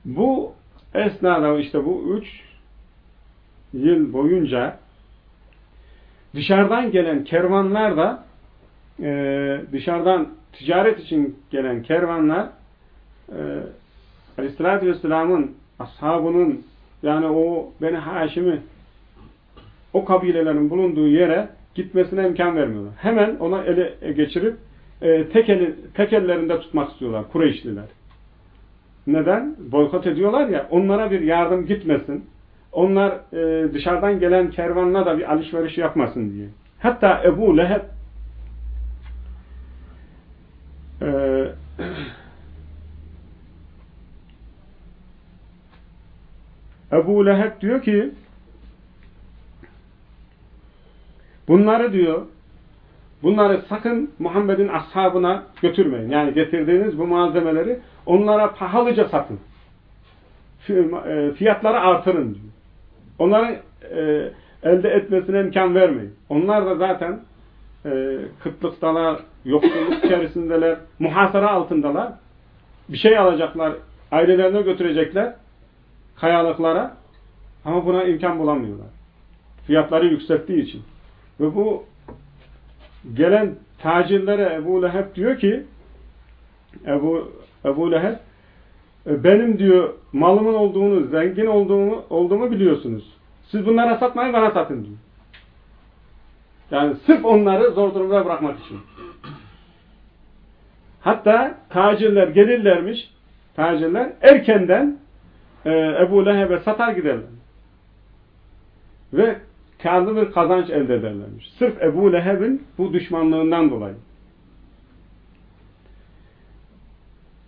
Bu esnada işte bu üç yıl boyunca dışarıdan gelen kervanlar da e, dışarıdan ticaret için gelen kervanlar e, Aleyhisselatü Vesselam'ın ashabının yani o Beni Haşim'i o kabilelerin bulunduğu yere gitmesine imkan vermiyorlar. Hemen ona ele geçirip e, tek, eli, tek ellerinde tutmak istiyorlar Kureyşliler. Neden? Boykot ediyorlar ya onlara bir yardım gitmesin. Onlar e, dışarıdan gelen kervanla da bir alışveriş yapmasın diye. Hatta Ebu Leheb e, Ebu Leheb diyor ki bunları diyor bunları sakın Muhammed'in ashabına götürmeyin. Yani getirdiğiniz bu malzemeleri onlara pahalıca satın. E, fiyatları artırın diyor. Onların e, elde etmesine imkan vermeyin. Onlar da zaten e, kıtlıktalar, yoksulluk içerisindeler, muhasara altındalar. Bir şey alacaklar, ailelerine götürecekler kayalıklara ama buna imkan bulamıyorlar. Fiyatları yükselttiği için. Ve bu gelen tacirlere Ebu Leheb diyor ki Ebu, Ebu Leheb e, benim diyor malımın olduğunu, zengin olduğumu, olduğumu biliyorsunuz. Siz bunlara satmayın bana satın diyor. Yani sırf onları zor durumda bırakmak için. Hatta tacirler gelirlermiş, tacirler erkenden e, Ebu Leheb'e satar giderler. Ve kârlı bir kazanç elde ederlermiş. Sırf Ebu Leheb'in bu düşmanlığından dolayı.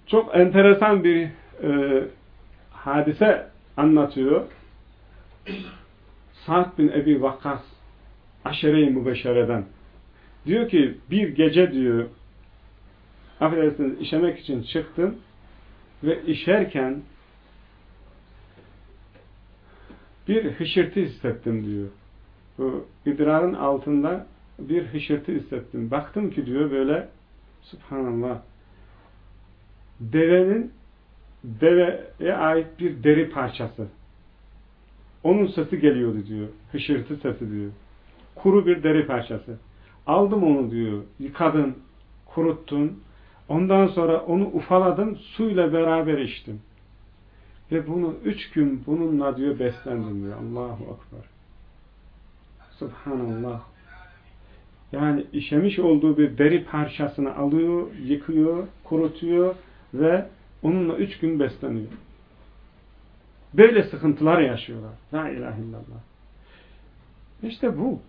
Çok enteresan bir e, hadise anlatıyor. Sa'd bin Ebi Vakkas aşere-i mübeşereden diyor ki bir gece diyor affedersiniz işemek için çıktım ve işerken bir hışırtı hissettim diyor. Bu idrarın altında bir hışırtı hissettim. Baktım ki diyor böyle subhanallah devenin deveye ait bir deri parçası. Onun sesi geliyordu diyor. Hışırtı sesi diyor. Kuru bir deri parçası. Aldım onu diyor. Yıkadın, kuruttun. Ondan sonra onu ufaladım. Suyla beraber içtim. Ve bunu üç gün bununla diyor beslendim diyor. Allahu Akbar. Subhanallah. Yani işemiş olduğu bir deri parçasını alıyor, yıkıyor, kurutuyor ve onunla üç gün besleniyor. Böyle sıkıntılar yaşıyorlar. La ilahe illallah. İşte bu.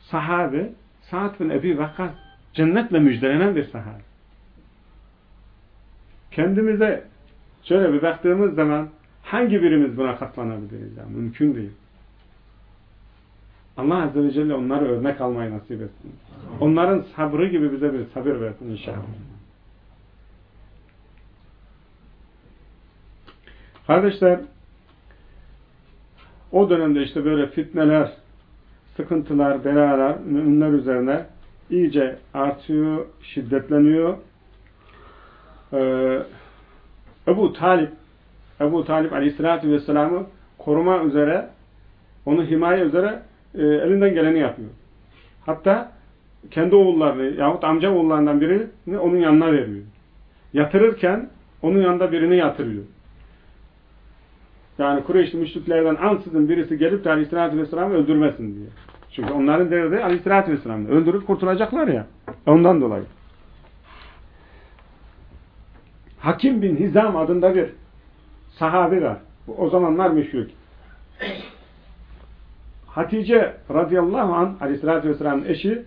Sahabe, Sa'd bin Ebi Vakkas cennetle müjdelenen bir sahabe. Kendimize şöyle bir baktığımız zaman hangi birimiz buna katlanabiliriz? Yani? Mümkün değil. Allah Azze ve Celle onları örnek almayı nasip etsin. Onların sabrı gibi bize bir sabır versin inşallah. Kardeşler, o dönemde işte böyle fitneler, sıkıntılar, belalar müminler üzerine iyice artıyor, şiddetleniyor. Ee, Ebu Talip Ebu Talip Aleyhisselatü Vesselam'ı koruma üzere onu himaye üzere e, elinden geleni yapıyor. Hatta kendi oğullarını yahut amca oğullarından birini onun yanına veriyor. Yatırırken onun yanında birini yatırıyor. Yani Kureyşli müşriklerden ansızın birisi gelip de Aleyhisselatü Vesselam'ı öldürmesin diye. Çünkü onların derdi Aleyhisselatü Vesselam'ı. Öldürüp kurtulacaklar ya. Ondan dolayı. Hakim bin Hizam adında bir sahabe var. O zamanlar meşhur. Hatice radıyallahu anh aleyhissalatü vesselamın eşi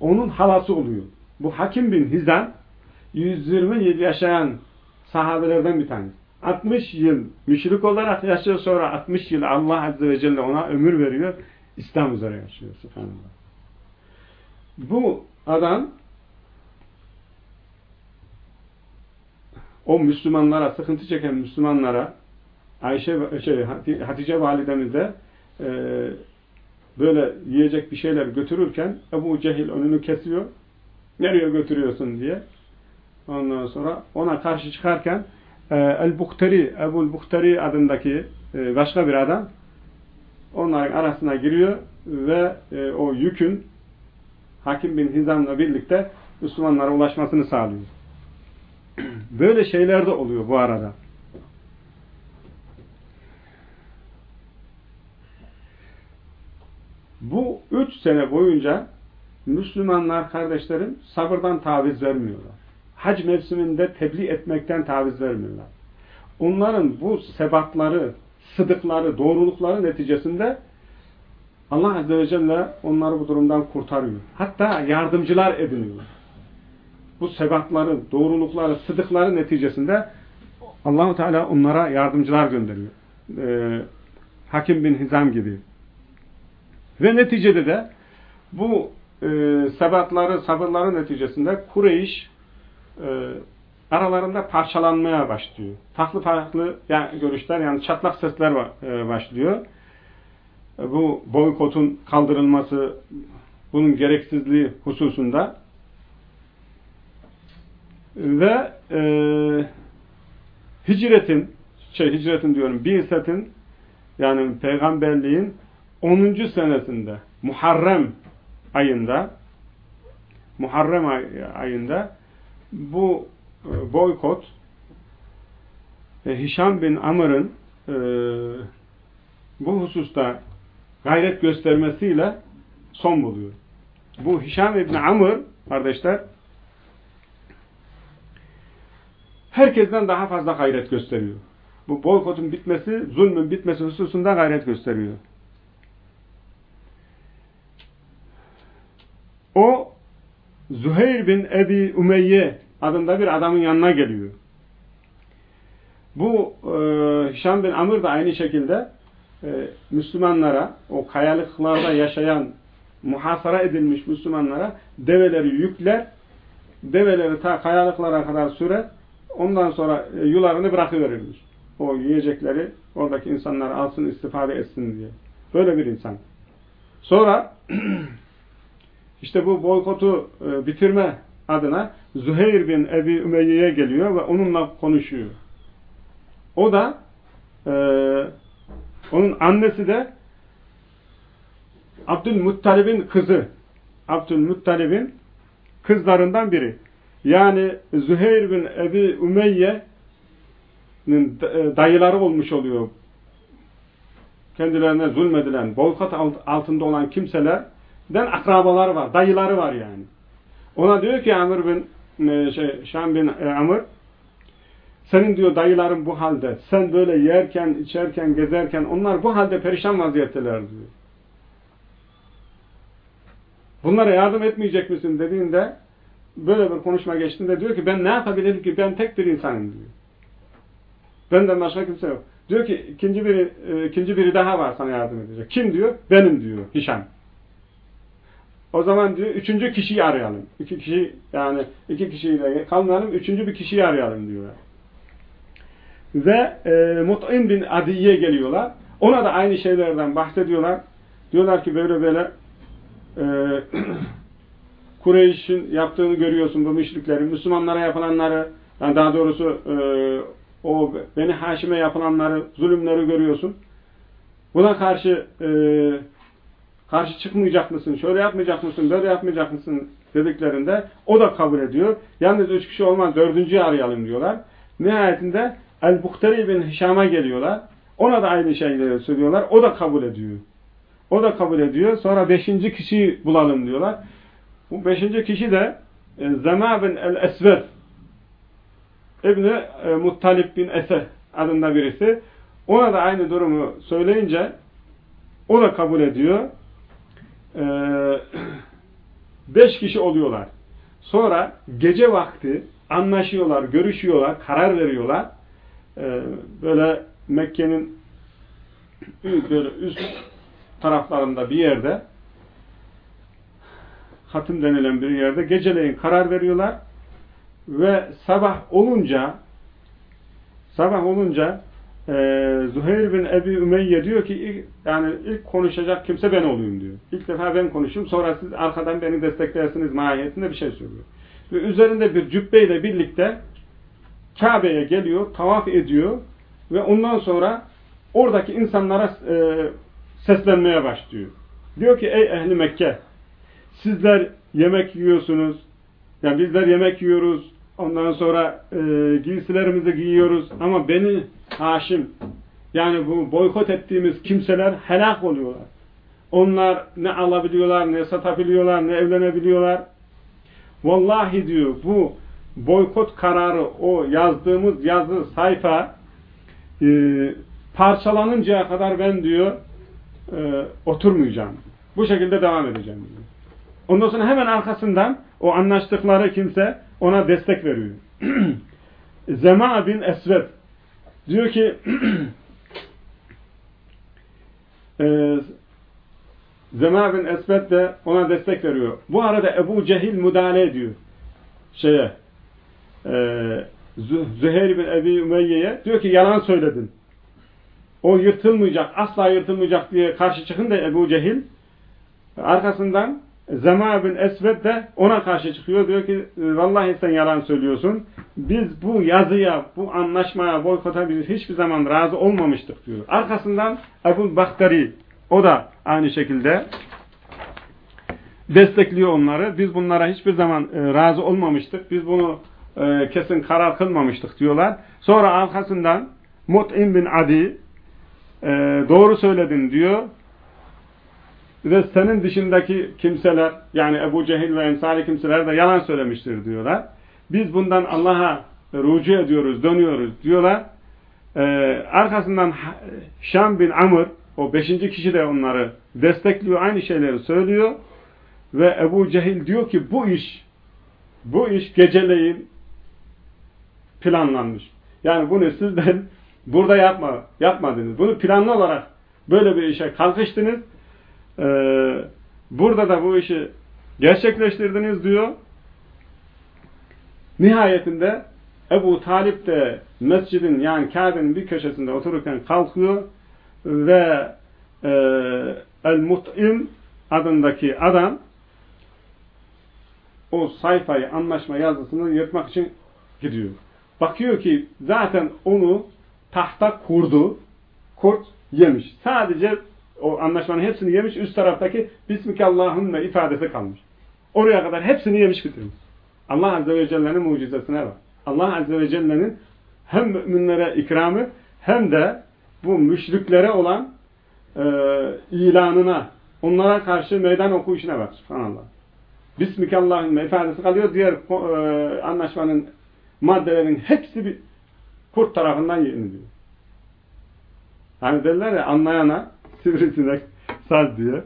onun halası oluyor. Bu Hakim bin Hizam 120 yıl yaşayan sahabelerden bir tanesi. 60 yıl müşrik olarak yaşıyor sonra 60 yıl Allah Azze ve Celle ona ömür veriyor. İslam üzere yaşıyor. Subhanallah. Bu adam o Müslümanlara, sıkıntı çeken Müslümanlara Ayşe şey, Hatice validemize e, böyle yiyecek bir şeyler götürürken Ebu Cehil önünü kesiyor. Nereye götürüyorsun diye. Ondan sonra ona karşı çıkarken e, El-Buhtari, Ebu'l Buhtari adındaki e, başka bir adam onların arasına giriyor ve e, o yükün Hakim bin Hizam'la birlikte Müslümanlara ulaşmasını sağlıyor. Böyle şeyler de oluyor bu arada. Bu üç sene boyunca Müslümanlar kardeşlerim sabırdan taviz vermiyorlar. Hac mevsiminde tebliğ etmekten taviz vermiyorlar. Onların bu sebatları, sıdıkları, doğrulukları neticesinde Allah Azze ve Celle onları bu durumdan kurtarıyor. Hatta yardımcılar ediniyorlar bu sebatları, doğrulukları, sıdıkları neticesinde Allahu Teala onlara yardımcılar gönderiyor. Ee, Hakim bin Hizam gibi. Ve neticede de bu e, sebatları, sabırları neticesinde Kureyş e, aralarında parçalanmaya başlıyor. Farklı farklı yani görüşler, yani çatlak sesler e, başlıyor. E, bu boykotun kaldırılması, bunun gereksizliği hususunda ve e, hicretin şey hicretin diyorum Bi'setin yani peygamberliğin 10. senesinde Muharrem ayında Muharrem ay, ayında bu e, boykot e, Hişam bin Amr'ın e, bu hususta gayret göstermesiyle son buluyor. Bu Hişam bin Amr kardeşler herkesten daha fazla gayret gösteriyor. Bu boykotun bitmesi, zulmün bitmesi hususunda gayret gösteriyor. O Zuheyr bin Ebi Umeyye adında bir adamın yanına geliyor. Bu e, Hişam bin Amr da aynı şekilde e, Müslümanlara, o kayalıklarda yaşayan, muhasara edilmiş Müslümanlara develeri yükler, develeri ta kayalıklara kadar sürer, Ondan sonra e, yularını bırakıverirmiş. O yiyecekleri oradaki insanlar alsın, istifade etsin diye. Böyle bir insan. Sonra işte bu boykotu e, bitirme adına Züheyr bin Ebi Ümeyye'ye geliyor ve onunla konuşuyor. O da e, onun annesi de Abdülmuttalib'in kızı. Abdülmuttalib'in kızlarından biri. Yani Züheyr bin Ebi Ümeyye'nin e, dayıları olmuş oluyor. Kendilerine zulmedilen, boykot altında olan kimselerden akrabalar var, dayıları var yani. Ona diyor ki Amr bin e, şey, Şam bin e, Amr senin diyor dayıların bu halde. Sen böyle yerken, içerken, gezerken onlar bu halde perişan vaziyetteler diyor. Bunlara yardım etmeyecek misin dediğinde böyle bir konuşma geçtiğinde diyor ki ben ne yapabilirim ki ben tek bir insanım diyor. Benden başka kimse yok. Diyor ki ikinci biri, e, ikinci biri daha var sana yardım edecek. Kim diyor? Benim diyor Hişam. O zaman diyor üçüncü kişiyi arayalım. İki kişi yani iki kişiyle kalmayalım. Üçüncü bir kişiyi arayalım diyorlar. Ve e, Mut'im bin Adiye geliyorlar. Ona da aynı şeylerden bahsediyorlar. Diyorlar ki böyle böyle e, Kureyş'in yaptığını görüyorsun bu müşriklerin. Müslümanlara yapılanları yani daha doğrusu e, o Beni Haşim'e yapılanları, zulümleri görüyorsun. Buna karşı e, karşı çıkmayacak mısın, şöyle yapmayacak mısın, böyle yapmayacak mısın dediklerinde o da kabul ediyor. Yalnız üç kişi olmaz, dördüncüyü arayalım diyorlar. Nihayetinde El-Buhtari bin Hişam'a geliyorlar. Ona da aynı şeyleri söylüyorlar. O da kabul ediyor. O da kabul ediyor. Sonra beşinci kişiyi bulalım diyorlar. Bu beşinci kişi de e, Zema bin el-Esved İbni e, bin Esed adında birisi. Ona da aynı durumu söyleyince o da kabul ediyor. E, beş kişi oluyorlar. Sonra gece vakti anlaşıyorlar, görüşüyorlar, karar veriyorlar. E, böyle Mekke'nin üst taraflarında bir yerde Hatım denilen bir yerde geceleyin karar veriyorlar ve sabah olunca sabah olunca e, Zuhair bin Ebi Ümeyye diyor ki ilk, yani ilk konuşacak kimse ben olayım diyor. İlk defa ben konuşayım sonra siz arkadan beni desteklersiniz mahiyetinde bir şey söylüyor. Ve üzerinde bir cübbeyle birlikte Kabe'ye geliyor, tavaf ediyor ve ondan sonra oradaki insanlara e, seslenmeye başlıyor. Diyor ki ey ehli Mekke sizler yemek yiyorsunuz, yani bizler yemek yiyoruz, ondan sonra e, giysilerimizi giyiyoruz ama beni Haşim, yani bu boykot ettiğimiz kimseler helak oluyorlar. Onlar ne alabiliyorlar, ne satabiliyorlar, ne evlenebiliyorlar. Vallahi diyor bu boykot kararı, o yazdığımız yazı sayfa e, parçalanıncaya kadar ben diyor e, oturmayacağım. Bu şekilde devam edeceğim. Diyor. Ondan sonra hemen arkasından o anlaştıkları kimse ona destek veriyor. Zema bin Esved diyor ki e, Zema bin Esved de ona destek veriyor. Bu arada Ebu Cehil müdahale ediyor. Şeye e, Züheyr bin Ebi Ümeyye'ye diyor ki yalan söyledin. O yırtılmayacak, asla yırtılmayacak diye karşı çıkın da Ebu Cehil arkasından Zema bin Esved de ona karşı çıkıyor. Diyor ki vallahi sen yalan söylüyorsun. Biz bu yazıya, bu anlaşmaya, boykota biz hiçbir zaman razı olmamıştık diyor. Arkasından Ebu Baktari o da aynı şekilde destekliyor onları. Biz bunlara hiçbir zaman e, razı olmamıştık. Biz bunu e, kesin karar kılmamıştık diyorlar. Sonra arkasından Mut'im bin Adi e, doğru söyledin diyor ve senin dışındaki kimseler yani Ebu Cehil ve emsali kimseler de yalan söylemiştir diyorlar. Biz bundan Allah'a rucu ediyoruz, dönüyoruz diyorlar. Ee, arkasından Şam bin Amr o beşinci kişi de onları destekliyor, aynı şeyleri söylüyor. Ve Ebu Cehil diyor ki bu iş bu iş geceleyin planlanmış. Yani bunu sizden burada yapma, yapmadınız. Bunu planlı olarak böyle bir işe kalkıştınız ee, burada da bu işi gerçekleştirdiniz diyor. Nihayetinde Ebu Talip de mescidin yani Kabe'nin bir köşesinde otururken kalkıyor ve e, El-Mut'im adındaki adam o sayfayı, anlaşma yazısını yırtmak için gidiyor. Bakıyor ki zaten onu tahta kurdu. Kurt yemiş. Sadece o anlaşmanın hepsini yemiş, üst taraftaki Bismikallahümme ifadesi kalmış. Oraya kadar hepsini yemiş bitirmiş. Allah Azze ve Celle'nin mucizesine bak. Allah Azze ve Celle'nin hem müminlere ikramı hem de bu müşriklere olan e, ilanına, onlara karşı meydan okuyuşuna bak. Subhanallah. Bismikallahümme ifadesi kalıyor. Diğer e, anlaşmanın maddelerin hepsi bir kurt tarafından yeniliyor. Hani derler ya anlayana sivrisinek saz diye.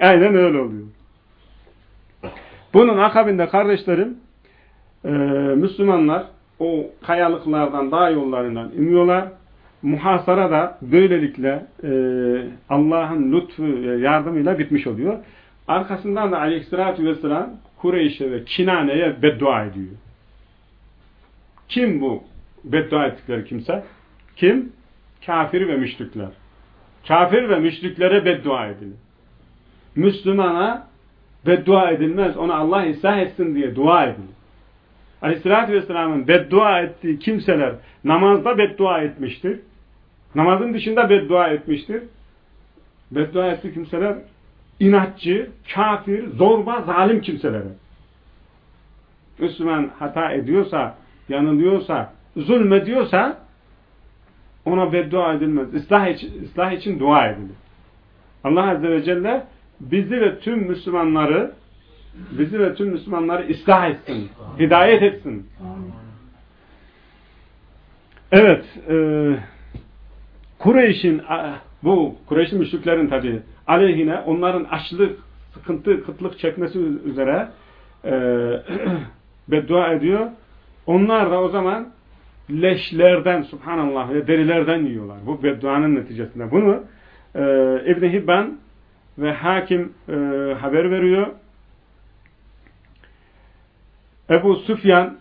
Aynen öyle oluyor. Bunun akabinde kardeşlerim e, Müslümanlar o kayalıklardan, dağ yollarından iniyorlar muhasara da böylelikle e, Allah'ın lütfu yardımıyla bitmiş oluyor. Arkasından da aleyhissalatü vesselam Kureyş'e ve Kinane'ye beddua ediyor. Kim bu beddua ettikleri kimse? Kim? Kafir ve müşrikler. Kafir ve müşriklere beddua edilir. Müslümana beddua edilmez. Ona Allah ıslah etsin diye dua edilir. Aleyhissalatü Vesselam'ın beddua ettiği kimseler namazda beddua etmiştir. Namazın dışında beddua etmiştir. Beddua ettiği kimseler inatçı, kafir, zorba, zalim kimselere. Müslüman hata ediyorsa, yanılıyorsa, zulmediyorsa ona beddua edilmez. İslah için, ıslah için dua edilir. Allah Azze ve Celle bizi ve tüm Müslümanları bizi ve tüm Müslümanları ıslah etsin. Hidayet etsin. Evet. E, Kureyş'in bu Kureyş'in müşriklerin tabi aleyhine onların açlık, sıkıntı, kıtlık çekmesi üzere e, beddua ediyor. Onlar da o zaman leşlerden subhanallah derilerden yiyorlar. Bu bedduanın neticesinde. Bunu e, İbn-i Hibban ve hakim e, haber veriyor. Ebu Süfyan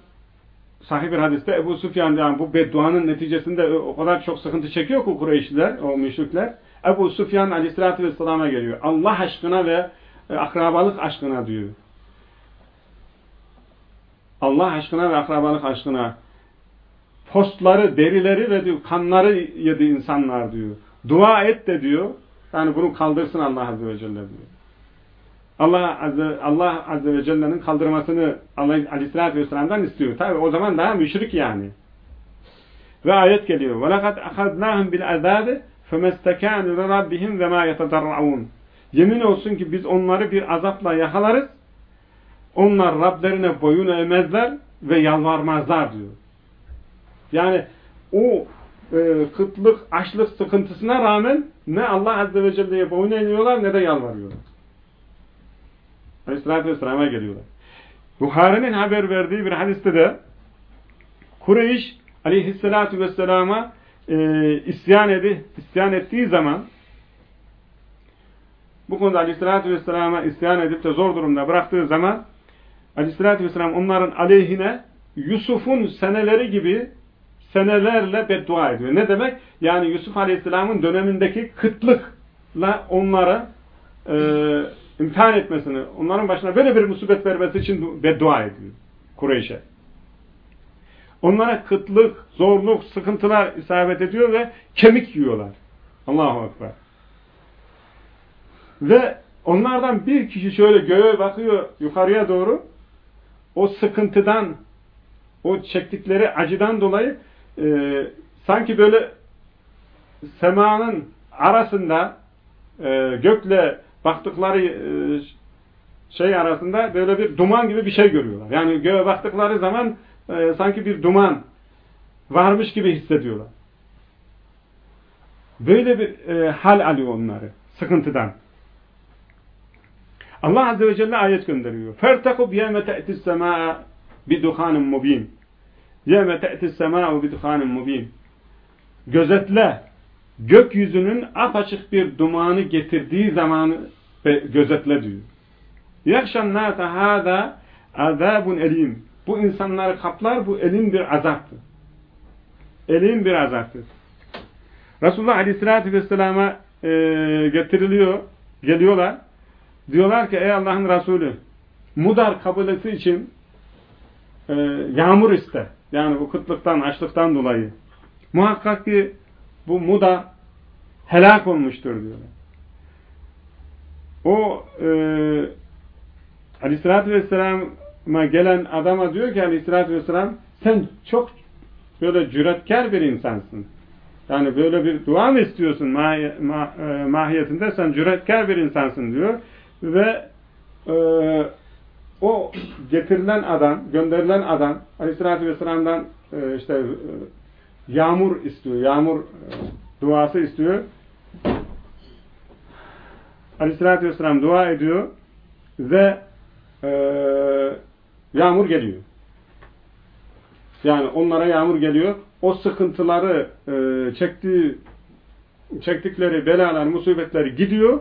sahih bir hadiste Ebu Süfyan yani bu bedduanın neticesinde o kadar çok sıkıntı çekiyor ki Kureyşliler, o müşrikler. Ebu Süfyan aleyhissalatü vesselama geliyor. Allah aşkına ve e, akrabalık aşkına diyor. Allah aşkına ve akrabalık aşkına postları, derileri ve diyor, kanları yedi insanlar diyor. Dua et de diyor. Yani bunu kaldırsın Allah Azze ve Celle diyor. Allah Azze, Allah Azze ve Celle'nin kaldırmasını Allah Aleyhisselatü Vesselam'dan istiyor. Tabi o zaman daha müşrik yani. Ve ayet geliyor. وَلَقَدْ أَخَذْنَاهُمْ بِالْعَذَابِ فَمَسْتَكَانُ لِرَبِّهِمْ وَمَا يَتَدَرَّعُونَ Yemin olsun ki biz onları bir azapla yakalarız. Onlar Rablerine boyun eğmezler ve yalvarmazlar diyor. Yani o e, kıtlık, açlık sıkıntısına rağmen ne Allah Azze ve Celle'ye boyun eğiyorlar ne de yalvarıyorlar. Aleyhisselatü Vesselam'a geliyorlar. Buhari'nin haber verdiği bir hadiste de Kureyş Aleyhisselatü Vesselam'a e, isyan, edi, isyan ettiği zaman bu konuda Aleyhisselatü Vesselam'a isyan edip de zor durumda bıraktığı zaman Aleyhisselatü Vesselam onların aleyhine Yusuf'un seneleri gibi senelerle beddua ediyor. Ne demek? Yani Yusuf Aleyhisselam'ın dönemindeki kıtlıkla onlara e, imtihan etmesini, onların başına böyle bir musibet vermesi için beddua ediyor Kureyş'e. Onlara kıtlık, zorluk, sıkıntılar isabet ediyor ve kemik yiyorlar. Allahu Ekber. Ve onlardan bir kişi şöyle göğe bakıyor yukarıya doğru o sıkıntıdan o çektikleri acıdan dolayı e, sanki böyle semanın arasında e, gökle baktıkları e, şey arasında böyle bir duman gibi bir şey görüyorlar. Yani göğe baktıkları zaman e, sanki bir duman varmış gibi hissediyorlar. Böyle bir e, hal alıyor onları sıkıntıdan. Allah Azze ve Celle ayet gönderiyor. فَارْتَقُبْ يَوْمَ تَأْتِ السَّمَاءَ بِدُخَانٍ مُب۪ينَ Yevme te'tis semâ'u bidhânin mubîn. Gözetle. Gökyüzünün apaçık bir dumanı getirdiği zamanı gözetle diyor. Yakşan nâte hâdâ azâbun elim. Bu insanları kaplar, bu elin bir azaptır. Elin bir azaptır. Resulullah Aleyhisselatü Vesselam'a e, getiriliyor, geliyorlar. Diyorlar ki ey Allah'ın Resulü, Mudar kabilesi için e, yağmur iste. Yani bu kıtlıktan, açlıktan dolayı. Muhakkak ki bu Muda helak olmuştur diyorlar. O e, Aleyhisselatü Vesselam'a gelen adama diyor ki Aleyhisselatü Vesselam sen çok böyle cüretkar bir insansın. Yani böyle bir dua mı istiyorsun mahi, ma, e, mahiyetinde sen cüretkar bir insansın diyor. Ve e, o getirilen adam, gönderilen adam Aleyhisselatü Vesselam'dan e, işte e, yağmur istiyor. Yağmur e, duası istiyor. Aleyhisselatü Vesselam dua ediyor ve yağmur geliyor. Yani onlara yağmur geliyor. o sıkıntıları çektiği çektikleri belalar, musibetleri gidiyor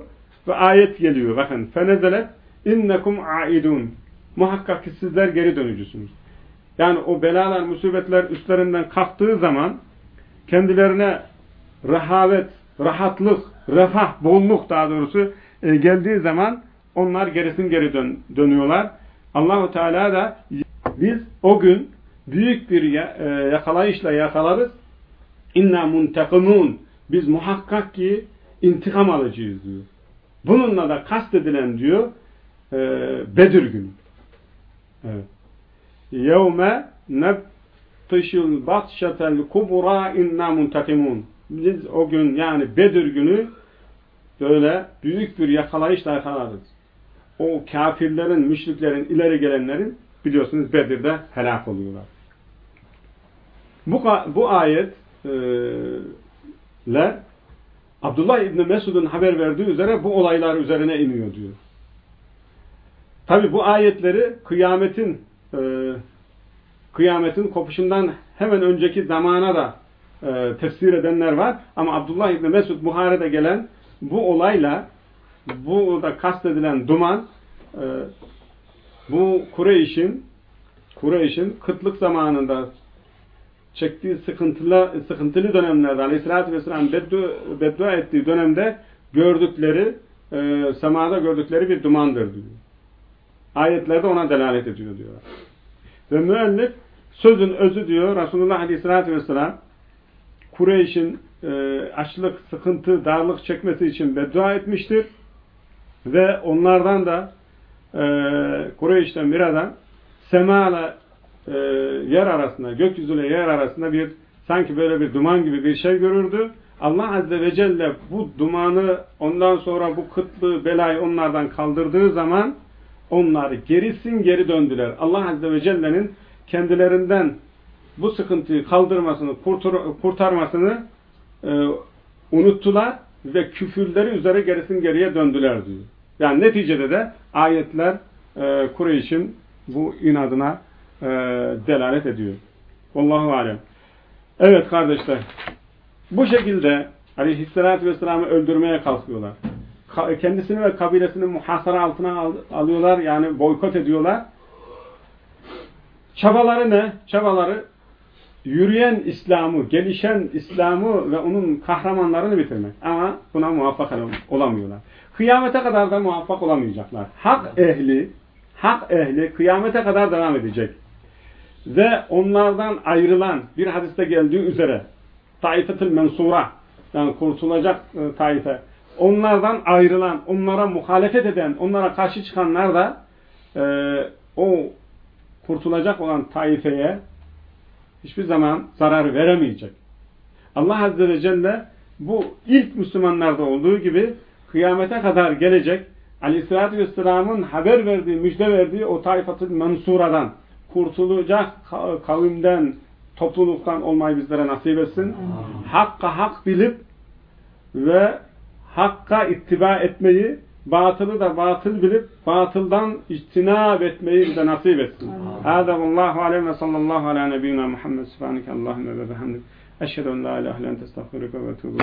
ve ayet geliyor. Bakın fenezelet innekum aidun. Muhakkak ki sizler geri dönücüsünüz. Yani o belalar, musibetler üstlerinden kalktığı zaman kendilerine rahavet, rahatlık, refah, bolluk daha doğrusu e, geldiği zaman onlar gerisin geri dön, dönüyorlar. Allahu Teala da biz o gün büyük bir e, yakalayışla yakalarız. İnna muntakimun. Biz muhakkak ki intikam alacağız diyor. Bununla da kastedilen diyor e, Bedir günü. Evet. Yevme nebtışıl batşetel kubura inna muntakimun. Biz o gün yani Bedir günü böyle büyük bir yakalayışla yakalarız. O kafirlerin, müşriklerin, ileri gelenlerin biliyorsunuz Bedir'de helak oluyorlar. Bu, bu ayet e, Abdullah İbni Mesud'un haber verdiği üzere bu olaylar üzerine iniyor diyor. Tabi bu ayetleri kıyametin e, kıyametin kopuşundan hemen önceki zamana da e, tefsir edenler var. Ama Abdullah İbni Mesud Buhari'de gelen bu olayla bu da kastedilen duman e, bu Kureyş'in Kureyş'in kıtlık zamanında çektiği sıkıntılı, sıkıntılı dönemlerde Aleyhisselatü Vesselam beddua, beddua ettiği dönemde gördükleri e, semada gördükleri bir dumandır diyor. Ayetlerde ona delalet ediyor diyorlar. Ve müellif sözün özü diyor Resulullah Aleyhisselatü Vesselam Kureyş'in e, açlık, sıkıntı, darlık çekmesi için beddua etmiştir. Ve onlardan da e, Kureyş'ten bir adam semala e, yer arasında, gökyüzüyle yer arasında bir sanki böyle bir duman gibi bir şey görürdü. Allah Azze ve Celle bu dumanı ondan sonra bu kıtlığı, belayı onlardan kaldırdığı zaman onlar gerisin geri döndüler. Allah Azze ve Celle'nin kendilerinden bu sıkıntıyı kaldırmasını, kurtarmasını e, unuttular ve küfürleri üzere gerisin geriye döndüler diyor. Yani neticede de ayetler e, Kureyş'in bu inadına e, delalet ediyor. Allahu alem. Evet kardeşler. Bu şekilde aleyhissalatü vesselam'ı öldürmeye kalkıyorlar. Kendisini ve kabilesini muhasara altına al alıyorlar. Yani boykot ediyorlar. Çabaları ne? Çabaları yürüyen İslam'ı, gelişen İslam'ı ve onun kahramanlarını bitirmek. Ama buna muvaffak olamıyorlar. Kıyamete kadar da muvaffak olamayacaklar. Hak ehli, hak ehli kıyamete kadar devam edecek. Ve onlardan ayrılan bir hadiste geldiği üzere taifetül mensura yani kurtulacak e, taife onlardan ayrılan, onlara muhalefet eden, onlara karşı çıkanlar da e, o kurtulacak olan taifeye hiçbir zaman zarar veremeyecek. Allah Azze ve Celle bu ilk Müslümanlarda olduğu gibi kıyamete kadar gelecek Aleyhisselatü Vesselam'ın haber verdiği, müjde verdiği o taifatın mensuradan kurtulacak kavimden, topluluktan olmayı bizlere nasip etsin. Hakka hak bilip ve hakka ittiba etmeyi, batılı da batıl bilip batıldan içtinab etmeyi bize nasip etsin. Vallâhu aleyhi ve sallallahu aleyhi nebiyyina Muhammed subhaneke Allahümme ve behamdik. Eşhedü en la ilahe len testağfiruke ve tuğbu